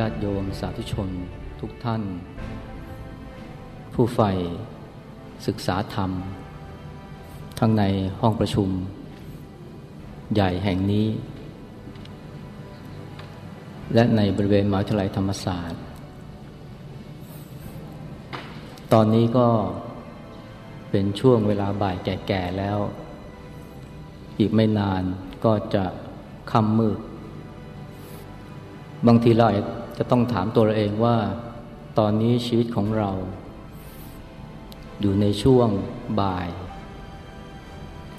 ญาติโยมสาธุชนทุกท่าน ผู้ใฝ่ศึกษาธรรม ทั้งในห้องประชุม ใหญ่แห่งนี้ และในบริเวณมหาวิทยาลัยธรรมศาสตร์ ตอนนี้ก็เป็นช่วงเวลาบ่ายแก่ๆแล้ว อีกไม่นานก็จะค่ำมืดบางทีเรา จะต้องถามตัวเราเองว่า ตอนนี้ชีวิตของเรา อยู่ในช่วงบ่าย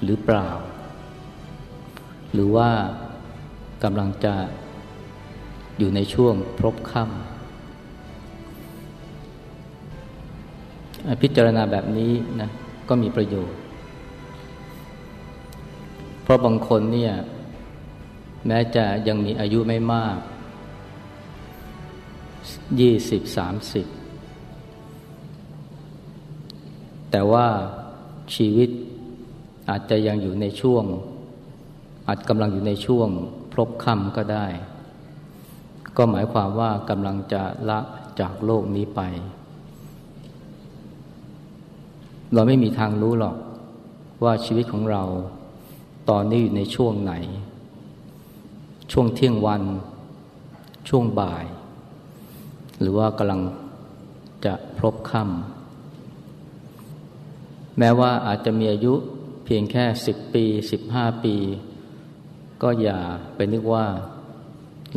หรือเปล่า หรือว่ากำลังจะอยู่ในช่วงพบค่ำพิจารณาแบบนี้นะก็มีประโยชน์ เพราะบางคนเนี่ยแม้จะยังมีอายุไม่มาก ยี่สิบสามสิบแต่ว่าชีวิตอาจจะยังอยู่ในช่วง อาจกำลังอยู่ในช่วงพรบค่ำก็ได้ ก็หมายความว่ากำลังจะละจากโลกนี้ไป เราไม่มีทางรู้หรอกว่าชีวิตของเราตอนนี้อยู่ในช่วงไหน ช่วงเที่ยงวัน ช่วงบ่าย หรือว่ากำลังจะพบค่ำแม้ว่าอาจจะมีอายุเพียงแค่สิบปีสิบห้าปี ก็อย่าไปนึกว่า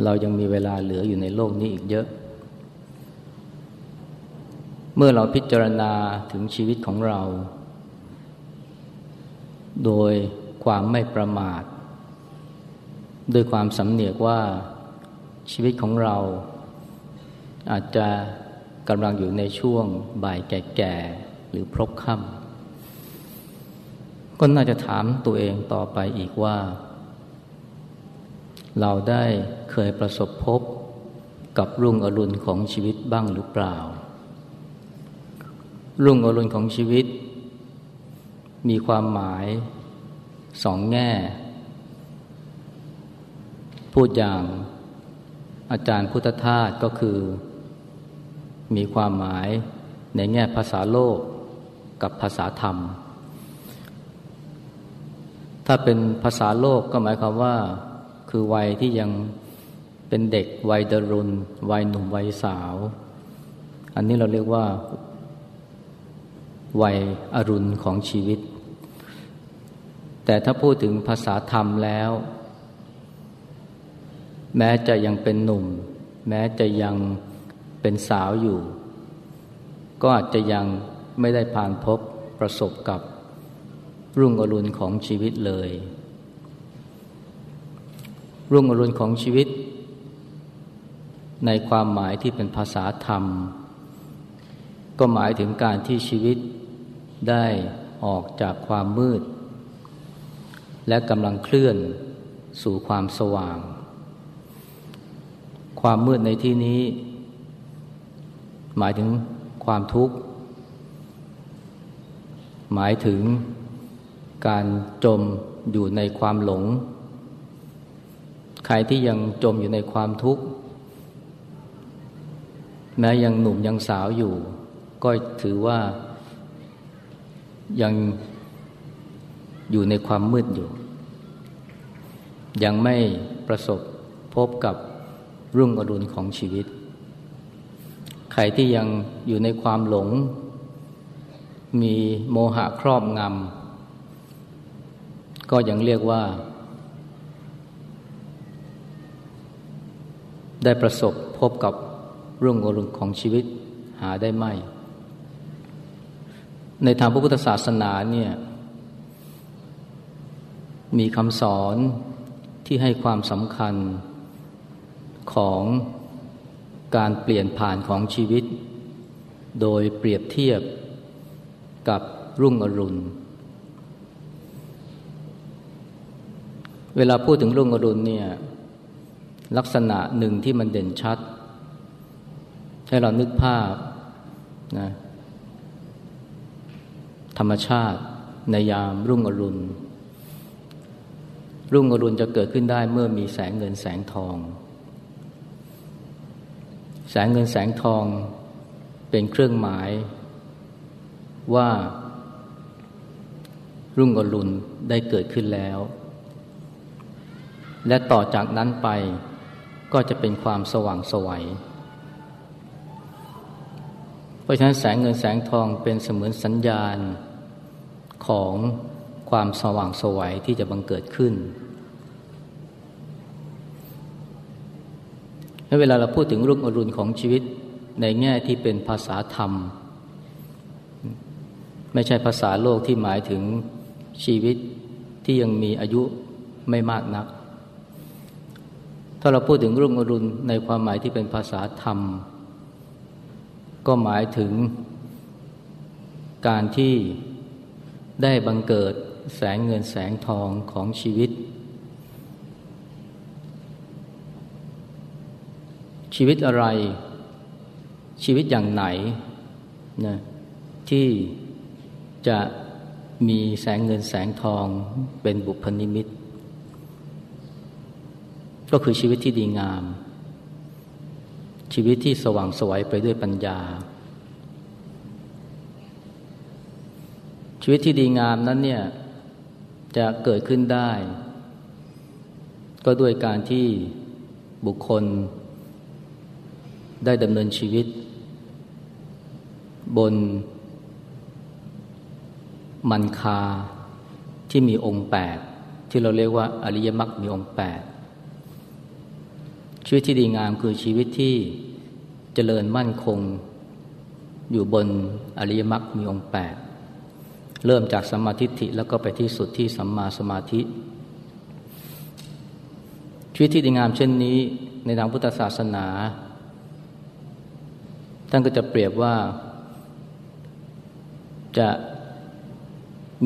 เรายังมีเวลาเหลืออยู่ในโลกนี้อีกเยอะ เมื่อเราพิจารณาถึงชีวิตของเรา โดยความไม่ประมาทด้วยความสำเนียกว่าชีวิตของเรา อาจจะกำลังอยู่ในช่วงบ่ายแก่ๆหรือพบค่ำก็น่าจะถามตัวเองต่อไปอีกว่า เราได้เคยประสบพบกับรุ่งอรุณของชีวิตบ้างหรือเปล่า รุ่งอรุณของชีวิต มีความหมายสองแง่ พูดอย่างอาจารย์พุทธทาสก็คือ มีความหมายในแง่ภาษาโลกกับภาษาธรรม ถ้าเป็นภาษาโลกก็หมายความว่า คือวัยที่ยังเป็นเด็กวัยเดรุนวัยหนุ่มวัยสาว อันนี้เราเรียกว่า วัยอรุณของชีวิต แต่ถ้าพูดถึงภาษาธรรมแล้ว แม้จะยังเป็นหนุ่ม แม้จะยังเเป็นสาวอยู่ ก็อาจจะยังไม่ได้ผ่านพบประสบกับรุ่งอรุณของชีวิตเลย รุ่งอรุณของชีวิต ในความหมายที่เป็นภาษาธรรม ก็หมายถึงการที่ชีวิตได้ออกจากความมืด และกำลังเคลื่อนสู่ความสว่าง ความมืดในที่นี้ หมายถึงความทุกข์ หมายถึงการจมอยู่ในความหลง ใครที่ยังจมอยู่ในความทุกข์ แม้ยังหนุ่มยังสาวอยู่ ก็ถือว่ายังอยู่ในความมืดอยู่ ยังไม่ประสบพบกับรุ่งอรุณของชีวิต ใครที่ยังอยู่ในความหลง มีโมหะครอบงำก็ยังเรียกว่า ได้ประสบพบกับเรุ่งอรุณของชีวิตหาได้ไหมในทางพระพุทธศาสนาเนี่ยมีคำสอนที่ให้ความสำคัญของ การเปลี่ยนผ่านของชีวิต โดยเปรียบเทียบกับรุ่งอรุณ เวลาพูดถึงรุ่งอรุณเนี่ยลักษณะหนึ่งที่มันเด่นชัด ให้เรานึกภาพนะธรรมชาติในยามรุ่งอรุณ รุ่งอรุณจะเกิดขึ้นได้เมื่อมีแสงเงินแสงทอง แสงเงินแสงทองเป็นเครื่องหมายว่ารุ่งอรุณได้เกิดขึ้นแล้ว และต่อจากนั้นไปก็จะเป็นความสว่างสวัย เพราะฉะนั้นแสงเงินแสงทองเป็นเสมือนสัญญาณของความสว่างสวัยที่จะบังเกิดขึ้น เวลาเราพูดถึงรุ่งอรุณของชีวิตในแง่ที่เป็นภาษาธรรม ไม่ใช่ภาษาโลกที่หมายถึงชีวิตที่ยังมีอายุไม่มากนัก ถ้าเราพูดถึงรุ่งอรุณในความหมายที่เป็นภาษาธรรม ก็หมายถึงการที่ได้บังเกิดแสงเงินแสงทองของชีวิต ชีวิตอะไร ชีวิตอย่างไหนนะที่จะมีแสงเงินแสงทองเป็นบุพนิมิต ก็คือชีวิตที่ดีงาม ชีวิตที่สว่างสวยไปด้วยปัญญา ชีวิตที่ดีงามนั้นเนี่ยจะเกิดขึ้นได้ ก็ด้วยการที่บุคคล ได้ดำเนินชีวิต บน มันคาที่มีองค์แปดที่เราเรียกว่าอริยมรรคมีองค์แปดชีวิตที่ดีงามคือชีวิตที่เจริญมั่นคง อยู่บนอริยมรรคมีองค์แปดเริ่มจากสมาธิิแล้วก็ไปที่สุดที่สัมมาสมาธิ ชีวิตที่ดีงามเช่นนี้ในทางพุทธศาสนา ท่านก็จะเปรียบว่า จะ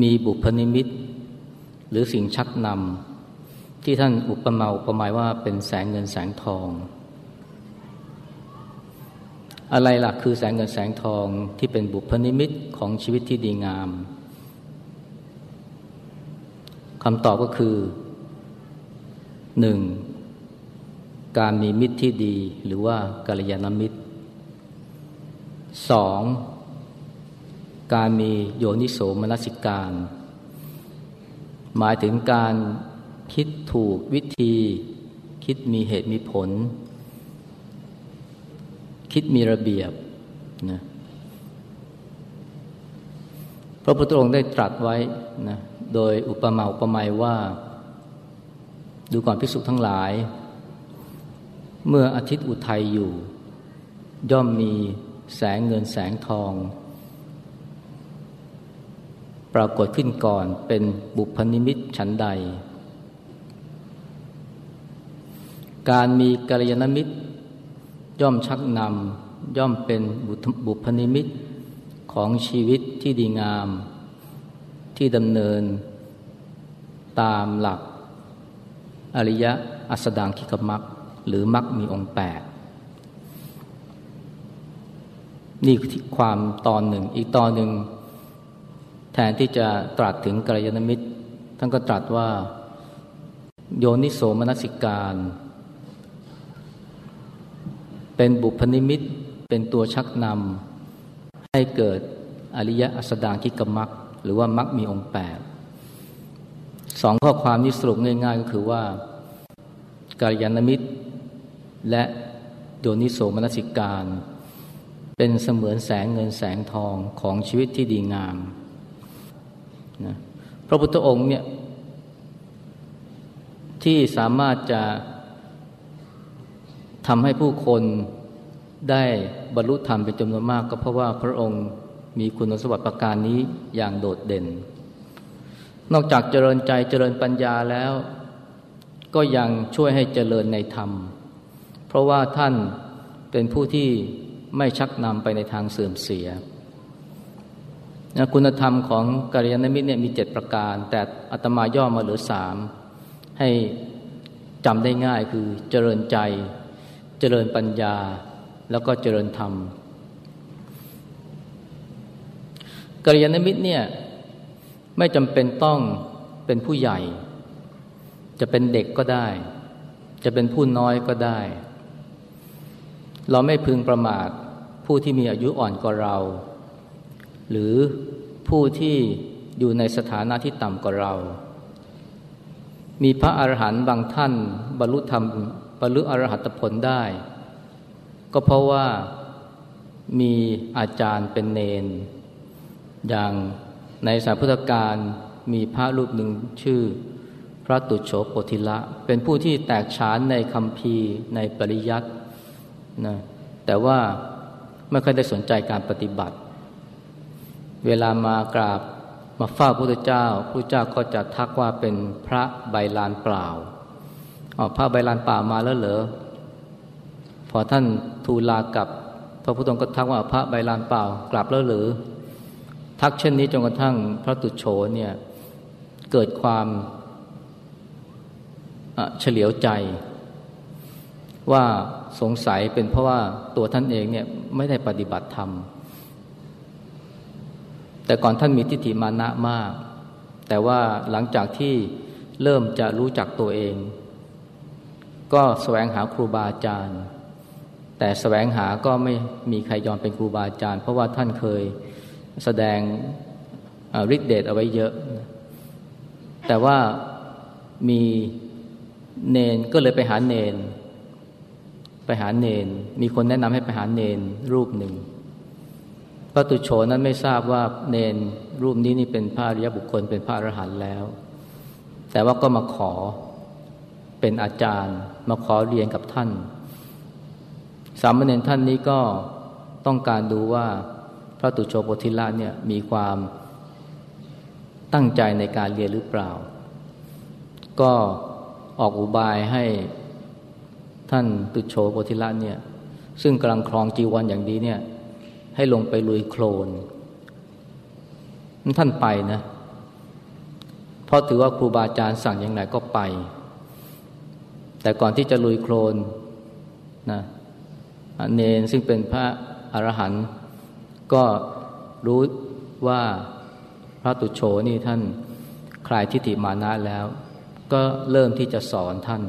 มีบุพนิมิต หรือสิ่งชักนำที่ท่านอุปมาอุปไมยว่าเป็นแสงเงินแสงทอง อะไรล่ะคือแสงเงินแสงทองที่เป็นบุพนิมิตของชีวิตที่ดีงามคำตอบก็คือหนึ่งการมีมิตรที่ดีหรือว่ากัลยาณมิตร สองการมีโยนิโสมนสิการ หมายถึงการคิดถูกวิธี คิดมีเหตุมีผล คิดมีระเบียบนะพระพุทธองค์ได้ตรัสไว้นะโดยอุปมาอุปไมยว่า ดูก่อนพิสุทั้งหลาย เมื่ออาทิตย์อุทัยอยู่ ย่อมมี แสงเงินแสงทอง ปรากฏขึ้นก่อนเป็นบุพนิมิตฉันใด การมีกัลยาณมิตร ย่อมชักนำย่อมเป็นบุพนิมิตของชีวิตที่ดีงาม ที่ดำเนิน ตามหลัก อริยะอัสดางคิกมักหรือมักมีองค์แปด นี่คือความตอนหนึ่ง อีกตอนหนึ่ง แทนที่จะตรัสถึงกัลยาณมิตร ท่านก็ตรัสว่า โยนิโสมนสิการ เป็นบุพนิมิตเป็นตัวชักนำให้เกิดอริยอัสดางคิกมักหรือว่ามักมีองค์แปดสองข้อความนี้สรุปง่าย ๆ ก็คือว่ากัลยาณมิตร และโยนิโสมนสิการ เป็นเสมือนแสงเงินแสงทองของชีวิตที่ดีงามนะพระพุทธองค์เนี่ยที่สามารถจะทำให้ผู้คนได้บรรลุธรรมเป็นจำนวนมากก็เพราะว่าพระองค์มีคุณสมบัติประการนี้อย่างโดดเด่น นอกจากเจริญใจเจริญปัญญาแล้ว ก็ยังช่วยให้เจริญในธรรม เพราะว่าท่านเป็นผู้ที่ ไม่ชักนำไปในทางเสื่อมเสียนะคุณธรรมของกัลยาณมิตรเนี่ยมีเจ็ดประการ แต่อัตมาย่อมาเหลือสามให้จำได้ง่ายคือเจริญใจ เจริญปัญญา แล้วก็เจริญธรรมกัลยาณมิตรเนี่ยไม่จำเป็นต้องเป็นผู้ใหญ่ จะเป็นเด็กก็ได้ จะเป็นผู้น้อยก็ได้ เราไม่พึงประมาท ผู้ที่มีอายุอ่อนกว่าเรา หรือผู้ที่อยู่ในสถานะที่ต่ำกว่าเรา มีพระอรหันต์บางท่านบรรลุธรรมบรรลุอรหัตผลได้ ก็เพราะว่ามีอาจารย์เป็นเนน อย่างในสายพุทธการมีพระรูปหนึ่งชื่อ พระตุโฉโปธิละ เป็นผู้ที่แตกฉานในคำพีในปริยัตินะแต่ว่า ไม่ค่อยได้สนใจการปฏิบัติ เวลามากราบมาเฝ้าพระพุทธเจ้าพระเจ้าก็จะทักว่าเป็นพระใบลานเปล่าอ๋อพระใบลานเปล่ามาแล้วเหรอพอท่านทูลากับพระพุทธองค์ก็ทักว่าพระใบลานเปล่ากลับแล้วหรือ ทักเช่นนี้จนกระทั่งพระตุโฉเนี่ยเกิดความเฉลียวใจ ว่า สงสัยเป็นเพราะว่าตัวท่านเองเนี่ยไม่ได้ปฏิบัติธรรม แต่ก่อนท่านมีทิฏฐิมานะมาก แต่ว่าหลังจากที่เริ่มจะรู้จักตัวเอง ก็แสวงหาครูบาอาจารย์ แต่แสวงหาก็ไม่มีใครยอมเป็นครูบาอาจารย์ เพราะว่าท่านเคยแสดงฤทธิเดชเอาไว้เยอะ แต่ว่ามีเนนก็เลยไปหาเนน หาเนน มีคนแนะนำให้ไปหาเนนรูปหนึ่งพระตุโฉนั้นไม่ทราบว่าเนนรูปนี้นี่เป็นพระอริยบุคคลเป็นพระอรหันต์แล้ว แต่ว่าก็มาขอเป็นอาจารย์ มาขอเรียนกับท่าน สามเณรท่านนี้ก็ต้องการดูว่าพระตุโชโปธิละเนี่ยมีความตั้งใจในการเรียนหรือเปล่า ก็ออกอุบายให้ ท่านตุโชโปธิละเนี่ยซึ่งกำลังครองจีวรออย่างดีเนี่ยให้ลงไปลุยโคลน ท่านไปนะ เพราะถือว่าครูบาอาจารย์สั่งอย่างไรก็ไป แต่ก่อนที่จะลุยโคลนนะเนนซึ่งเป็นพระอรหันต์ก็รู้ว่าพระตุโชนี่ท่านคลายทิฏฐิมานะแล้ว ก็เริ่มที่จะสอนท่าน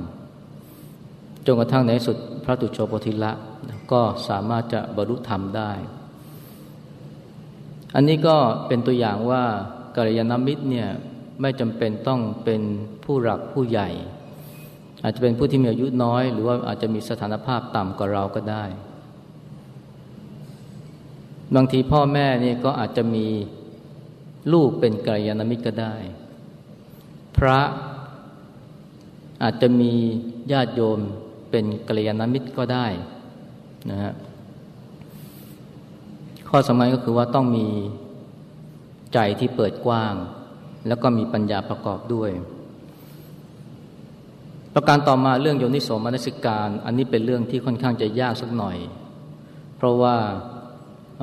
จนกระทั่งในสุดพระตุโชโพธิละก็สามารถจะบรรลุธรรมได้ อันนี้ก็เป็นตัวอย่างว่ากัลยาณมิตรเนี่ยไม่จำเป็นต้องเป็นผู้หลักผู้ใหญ่ อาจจะเป็นผู้ที่มีอายุน้อย หรือว่าอาจจะมีสถานภาพต่ำกว่าเราก็ได้ บางทีพ่อแม่นี่ก็อาจจะมีลูกเป็นกัลยาณมิตรก็ได้ พระอาจจะมีญาติโยม เป็นกัลยาณมิตรก็ได้นะฮะข้อสำคัญก็คือว่าต้องมีใจที่เปิดกว้าง แล้วก็มีปัญญาประกอบด้วย ประการต่อมาเรื่องโยนิโสมนสิการ อันนี้เป็นเรื่องที่ค่อนข้างจะยากสักหน่อย เพราะว่าเ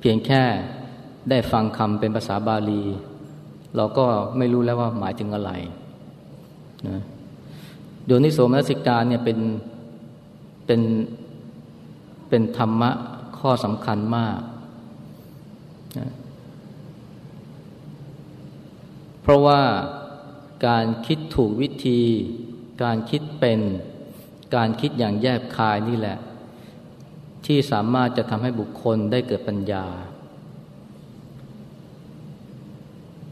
เพียงแค่ได้ฟังคำเป็นภาษาบาลี เราก็ไม่รู้แล้วว่าหมายถึงอะไรนะ โยนิโสมนสิการเนี่ยเป็นเป็นเป็นธรรมะข้อสำคัญมาก เพราะว่าการคิดถูกวิธี การคิดเป็น การคิดอย่างแยบคายนี่แหละ ที่สามารถจะทำให้บุคคลได้เกิดปัญญา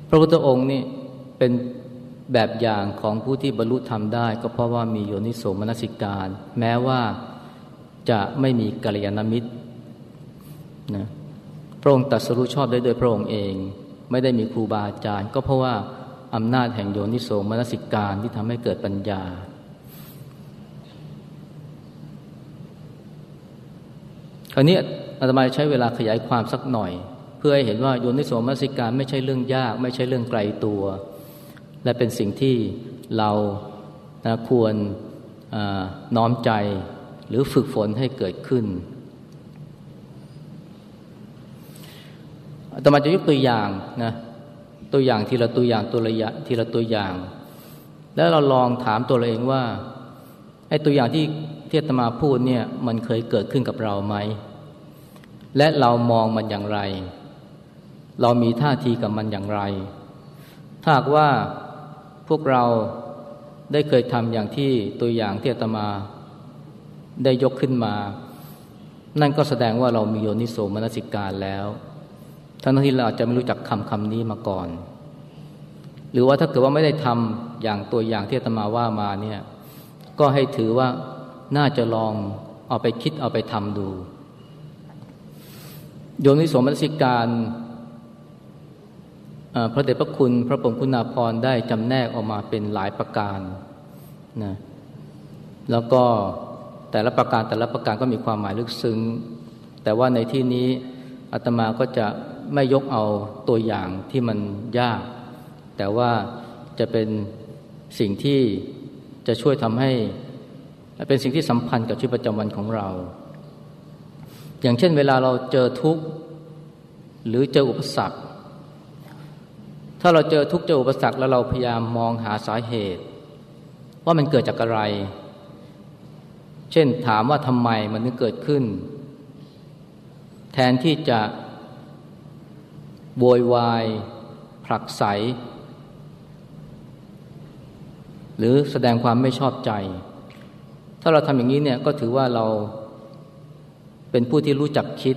พระพุทธองค์นี่เป็น แบบอย่างของผู้ที่บรรลุธรรมได้ ก็เพราะว่ามีโยนิโสมนสิการ แม้ว่าจะไม่มีกัลยาณมิตรนะพระองค์ตัดสรุชอบได้โดยพระองค์เอง ไม่ได้มีครูบาอาจารย์ ก็เพราะว่าอำนาจแห่งโยนิโสมนสิการที่ทำให้เกิดปัญญา คราวนี้อาตมาใช้เวลาขยายความสักหน่อย เพื่อให้เห็นว่าโยนิโสมนสิการไม่ใช่เรื่องยาก ไม่ใช่เรื่องไกลตัว และเป็นสิ่งที่เรานะควรน้อมใจหรือฝึกฝนให้เกิดขึ้นต่อมาจะยกตัวอย่างนะตัวอย่างทีละตัวอย่างตัวระยะทีละตัวอย่าง แล้วเราลองถามตัวเราเองว่าไอ้ตัวอย่างที่เทียตมาพูดเนี่ยมันเคยเกิดขึ้นกับเราไหม และเรามองมันอย่างไร เรามีท่าทีกับมันอย่างไร ถ้าว่า พวกเราได้เคยทำอย่างที่ตัวอย่างที่อาตมาได้ยกขึ้นมา นั่นก็แสดงว่าเรามีโยนิโสมนสิการแล้วทั้งที่เราอาจจะไม่รู้จักคำคำนี้มาก่อน หรือว่าถ้าเกิดว่าไม่ได้ทำอย่างตัวอย่างที่อาตมาว่ามาเนี่ย ก็ให้ถือว่าน่าจะลองเอาไปคิดเอาไปทำดู โยนิโสมนสิการ พระเดชพระคุณพระปรมคุณาภรณ์ได้จำแนกออกมาเป็นหลายประการนะแล้วก็แต่ละประการแต่ละประการก็มีความหมายลึกซึ้ง แต่ว่าในที่นี้อาตมาก็จะไม่ยกเอาตัวอย่างที่มันยาก แต่ว่าจะเป็นสิ่งที่จะช่วยทำให้ เป็นสิ่งที่สัมพันธ์กับชีวิตประจำวันของเรา อย่างเช่นเวลาเราเจอทุกข์ หรือเจออุปสรรค ถ้าเราเจอทุกเจออุปสรรคแล้วเราพยายามมองหาสาเหตุ ว่ามันเกิดจากอะไร เช่นถามว่าทำไมมันถึงเกิดขึ้น แทนที่จะโวยวายผลักไส หรือแสดงความไม่ชอบใจ ถ้าเราทำอย่างนี้เนี่ยก็ถือว่าเราเป็นผู้ที่รู้จักคิด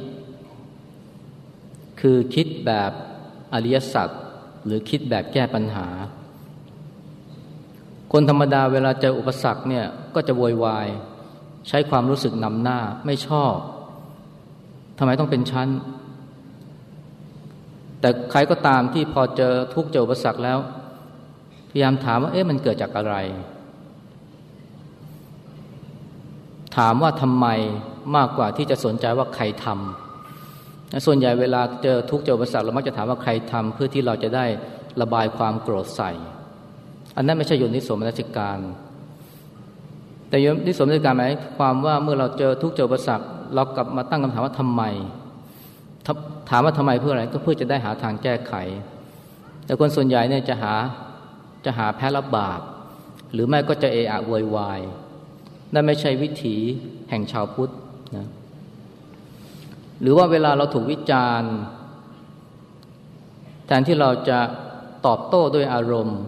คือคิดแบบอริยสัจ หรือคิดแบบแก้ปัญหา คนธรรมดาเวลาเจออุปสรรคเนี่ยก็จะโวยวายใช้ความรู้สึกนำหน้าไม่ชอบทำไมต้องเป็นชั้น แต่ใครก็ตามที่พอเจอทุกเจออุปสรรคแล้ว พยายามถามว่าเอ๊ะมันเกิดจากอะไร ถามว่าทำไมมากกว่าที่จะสนใจว่าใครทำ ส่วนใหญ่เวลาเจอทุกเจออุปสรรคเรามักจะถามว่าใครทำเพื่อที่เราจะได้ระบายความโกรธใส่ อันนั้นไม่ใช่โยนิสมนัสิการ แต่โยนิสมนัสิการหมายความว่าเมื่อเราเจอทุกเจออุปสรรคเรากลับมาตั้งคำถามว่าทำไม ถามว่าทำไมเพื่ออะไรก็เพื่อจะได้หาทางแก้ไข แต่คนส่วนใหญ่เนี่ยจะหาจะหาแพ้รับบาปหรือไม่ก็จะเอะอะโวยวายนั่นไม่ใช่วิถีแห่งชาวพุทธนะ หรือว่าเวลาเราถูกวิจารณ์ แทนที่เราจะตอบโต้ด้วยอารมณ์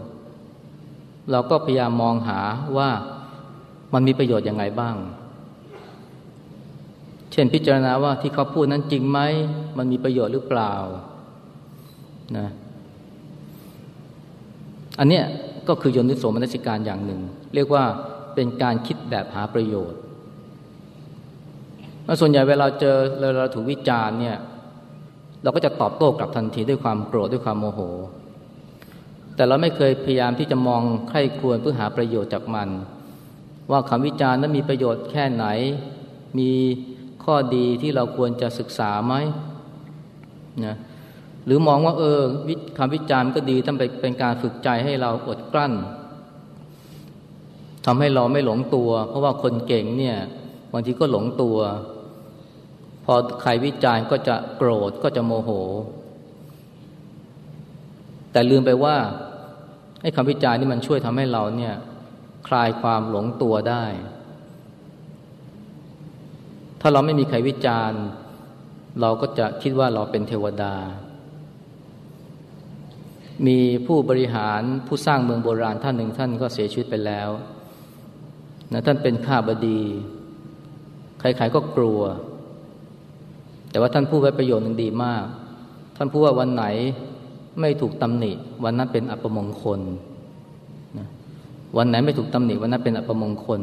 เราก็พยายามมองหาว่ามันมีประโยชน์ยังไงบ้าง เช่นพิจารณาว่าที่เขาพูดนั้นจริงไหม มันมีประโยชน์หรือเปล่านะอันเนี้ยก็คือยนิโสมนสิการอย่างหนึ่ง เรียกว่าเป็นการคิดแบบหาประโยชน์ แล้วส่วนใหญ่เวลาเจอเวลาถูกวิจารณ์เนี่ย เราก็จะตอบโต้กลับทันทีด้วยความโกรธด้วยความโมโห แต่เราไม่เคยพยายามที่จะมองใครควรเพื่อหาประโยชน์จากมัน ว่าคำวิจารณ์นั้นมีประโยชน์แค่ไหน มีข้อดีที่เราควรจะศึกษาไหมนะหรือมองว่าเออคำวิจารณ์ก็ดีทั้งเป็นการฝึกใจให้เราอดกลั้นทำให้เราไม่หลงตัว เพราะว่าคนเก่งเนี่ยบางทีก็หลงตัว อใครวิจารณ์ก็จะโกรธก็จะโมโห แต่ลืมไปว่าไอ้คำวิจารณ์นี่มันช่วยทำให้เราเนี่ยคลายความหลงตัวได้ ถ้าเราไม่มีใครวิจารณ์ เราก็จะคิดว่าเราเป็นเทวดา มีผู้บริหารผู้สร้างเมืองโบราณท่านหนึ่งท่านก็เสียชีวิตไปแล้วนะท่านเป็นข้าบดี ใครๆก็กลัว แต่ว่าท่านพูดไว้ประโยชน์หนึ่งดีมาก ท่านพูดว่าวันไหนไม่ถูกตำหนิ วันนั้นเป็นอัปมงคลวันไหนไม่ถูกตำหนิวันนั้นเป็นอัปมงคล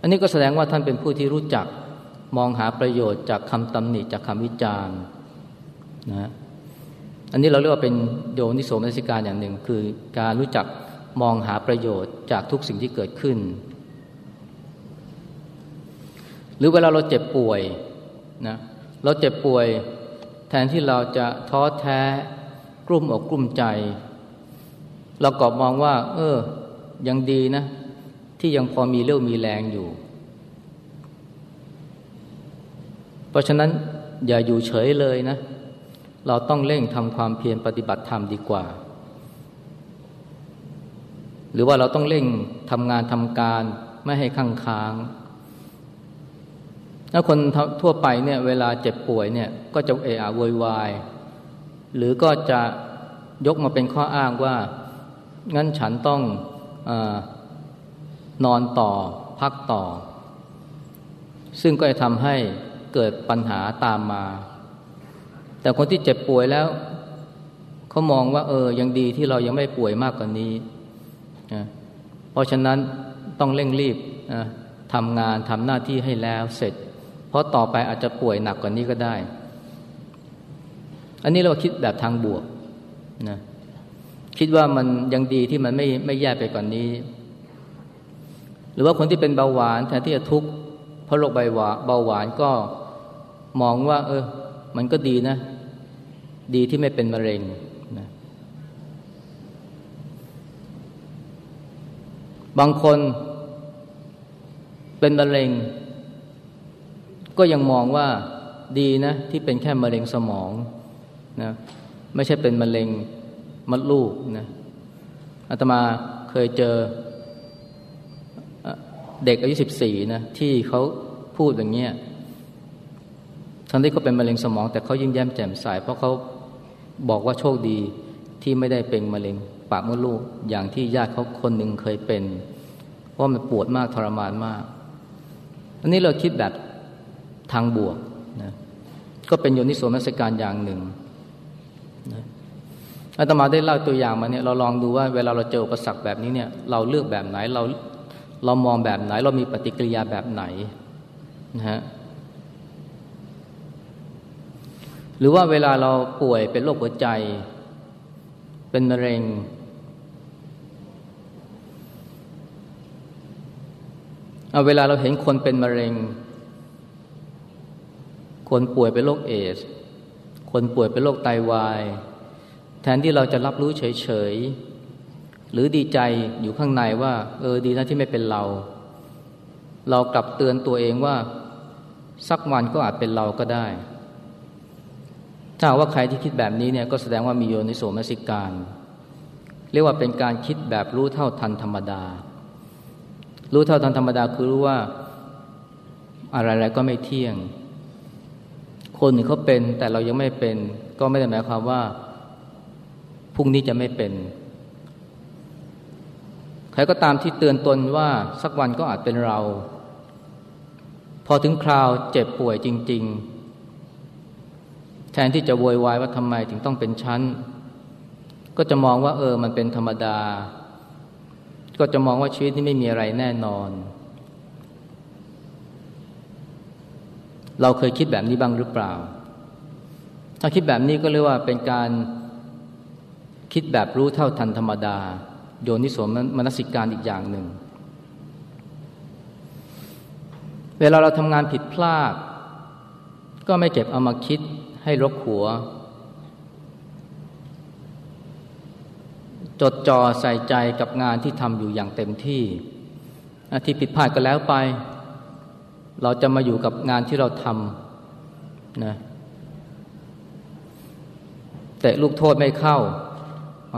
อันนี้ก็แสดงว่าท่านเป็นผู้ที่รู้จักมองหาประโยชน์จากคำตำหนิจากคำวิจารณ์นะอันนี้เราเรียกว่าเป็นโยนิโสมนสิการอย่างหนึ่ง คือการรู้จักมองหาประโยชน์จากทุกสิ่งที่เกิดขึ้น หรือเวลาเราเจ็บป่วยนะ เราเจ็บป่วย แทนที่เราจะท้อแท้ กลุ้มอกกลุ้มใจ เรากอบมองว่า เออ ยังดีนะ ที่ยังพอมีเรี่ยวมีแรงอยู่ เพราะฉะนั้นอย่าอยู่เฉยเลยนะ เราต้องเร่งทำความเพียรปฏิบัติธรรมดีกว่า หรือว่าเราต้องเร่งทำงานทำการไม่ให้ข้างค้าง ถ้าคนทั่วไปเนี่ยเวลาเจ็บป่วยเนี่ยก็จะเอะอะโวยวาย หรือก็จะยกมาเป็นข้ออ้างว่า งั้นฉันต้องอนอนต่อพักต่อ ซึ่งก็จะทำให้เกิดปัญหาตามมา แต่คนที่เจ็บป่วยแล้วเขามองว่าเออยังดีที่เรายังไม่ป่วยมากกว่านี้ เพราะฉะนั้นต้องเร่งรีบทำงานทำหน้าที่ให้แล้วเสร็จ เพราะต่อไปอาจจะป่วยหนักกว่านี้ก็ได้ อันนี้เราคิดแบบทางบวกนะคิดว่ามันยังดีที่มันไม่ไม่แย่ไปกว่านนี้ หรือว่าคนที่เป็นเบาหวานแทนที่จะทุกข์เพราะโรคเบาหวานเบาหวานก็มองว่า เออ มันก็ดีนะ ดีที่ไม่เป็นมะเร็งนะบางคนเป็นมะเร็ง ก็ยังมองว่าดีนะที่เป็นแค่มะเร็งสมองนะไม่ใช่เป็นมะเร็งมดลูกนะอาตมาเคยเจอเด็กอายุสิบสี่นะที่เขาพูดอย่างเงี้ยทั้งที่เขาเป็นมะเร็งสมอง แต่เขายิ่งแย้มแจ่มใสเพราะเขาบอกว่าโชคดีที่ไม่ได้เป็นมะเร็งปากมดลูกอย่างที่ญาติเขาคนหนึ่งเคยเป็น เพราะมันปวดมากทรมานมาก อันนี้เราคิดแบบ ทางบวกนะก็เป็นโยนิโสมนสการอย่างหนึ่งนะอาตมาได้เล่าตัวอย่างมาเนี่ยเราลองดูว่าเวลาเราเจออุปสรรคแบบนี้เนี่ยเราเลือกแบบไหนเราเรามองแบบไหน เรามีปฏิกิริยาแบบไหนนะฮะหรือว่าเวลาเราป่วยเป็นโรคหัวใจ เป็นมะเร็ง เอาเวลาเราเห็นคนเป็นมะเร็ง คนป่วยเป็นโรคเอส คนป่วยเป็นโรคไตาวาย แทนที่เราจะรับรู้เฉยๆ หรือดีใจอยู่ข้างในว่า เออดีนะที่ไม่เป็นเรา เรากลับเตือนตัวเองว่า สักวันก็อาจเป็นเราก็ได้ ถ้าว่าใครที่คิดแบบนี้เนี่ยก็แสดงว่ามีโยนิโสมนสิการ เรียกว่าเป็นการคิดแบบรู้เท่าทันธรรมดา รู้เท่าทันธรรมดาคือรู้ว่าอะไรๆก็ไม่เที่ยง คนหนึ่งเขาเป็น แต่เรายังไม่เป็น ก็ไม่ได้หมายความว่าพรุ่งนี้จะไม่เป็น ใครก็ตามที่เตือนตนว่าสักวันก็อาจเป็นเรา พอถึงคราวเจ็บป่วยจริง ๆ แทนที่จะโวยวายว่าทำไมถึงต้องเป็นชั้น ก็จะมองว่า เออ มันเป็นธรรมดา ก็จะมองว่าชีวิตนี้ไม่มีอะไรแน่นอน เราเคยคิดแบบนี้บ้างหรือเปล่า ถ้าคิดแบบนี้ก็เรียกว่าเป็นการคิดแบบรู้เท่าทันธรรมดา โยนิสมมนสิการอีกอย่างหนึ่ง เวลาเราทำงานผิดพลาด ก็ไม่เก็บเอามาคิดให้รกหัว จดจ่อใส่ใจกับงานที่ทำอยู่อย่างเต็มที่ที่ผิดพลาดก็แล้วไป เราจะมาอยู่กับงานที่เราทำนะแต่ลูกโทษไม่เข้า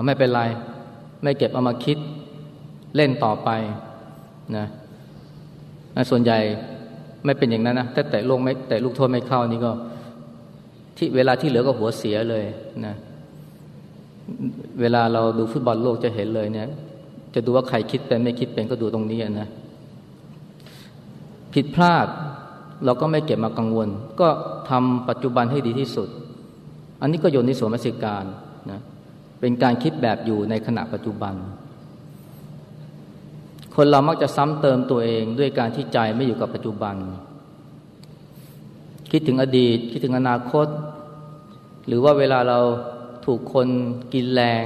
ไม่เป็นไร ไม่เก็บเอามาคิดเล่นต่อไปนะส่วนใหญ่ไม่เป็นอย่างนั้นนะแต่แต่ลงไม่แต่ลูกโทษไม่เข้านี่ก็ ที่เวลาที่เหลือก็หัวเสียเลยนะเวลาเราดูฟุตบอลโลกจะเห็นเลยเนี่ย จะดูว่าใครคิดเป็นไม่คิดเป็นก็ดูตรงนี้นะ ผิดพลาด เราก็ไม่เก็บมากังวล ก็ทำปัจจุบันให้ดีที่สุด อันนี้ก็โยนในสวมสิการนะเป็นการคิดแบบอยู่ในขณะปัจจุบัน คนเรามักจะซ้ำเติมตัวเองด้วยการที่ใจไม่อยู่กับปัจจุบัน คิดถึงอดีต คิดถึงอนาคต หรือว่าเวลาเราถูกคนกินแรง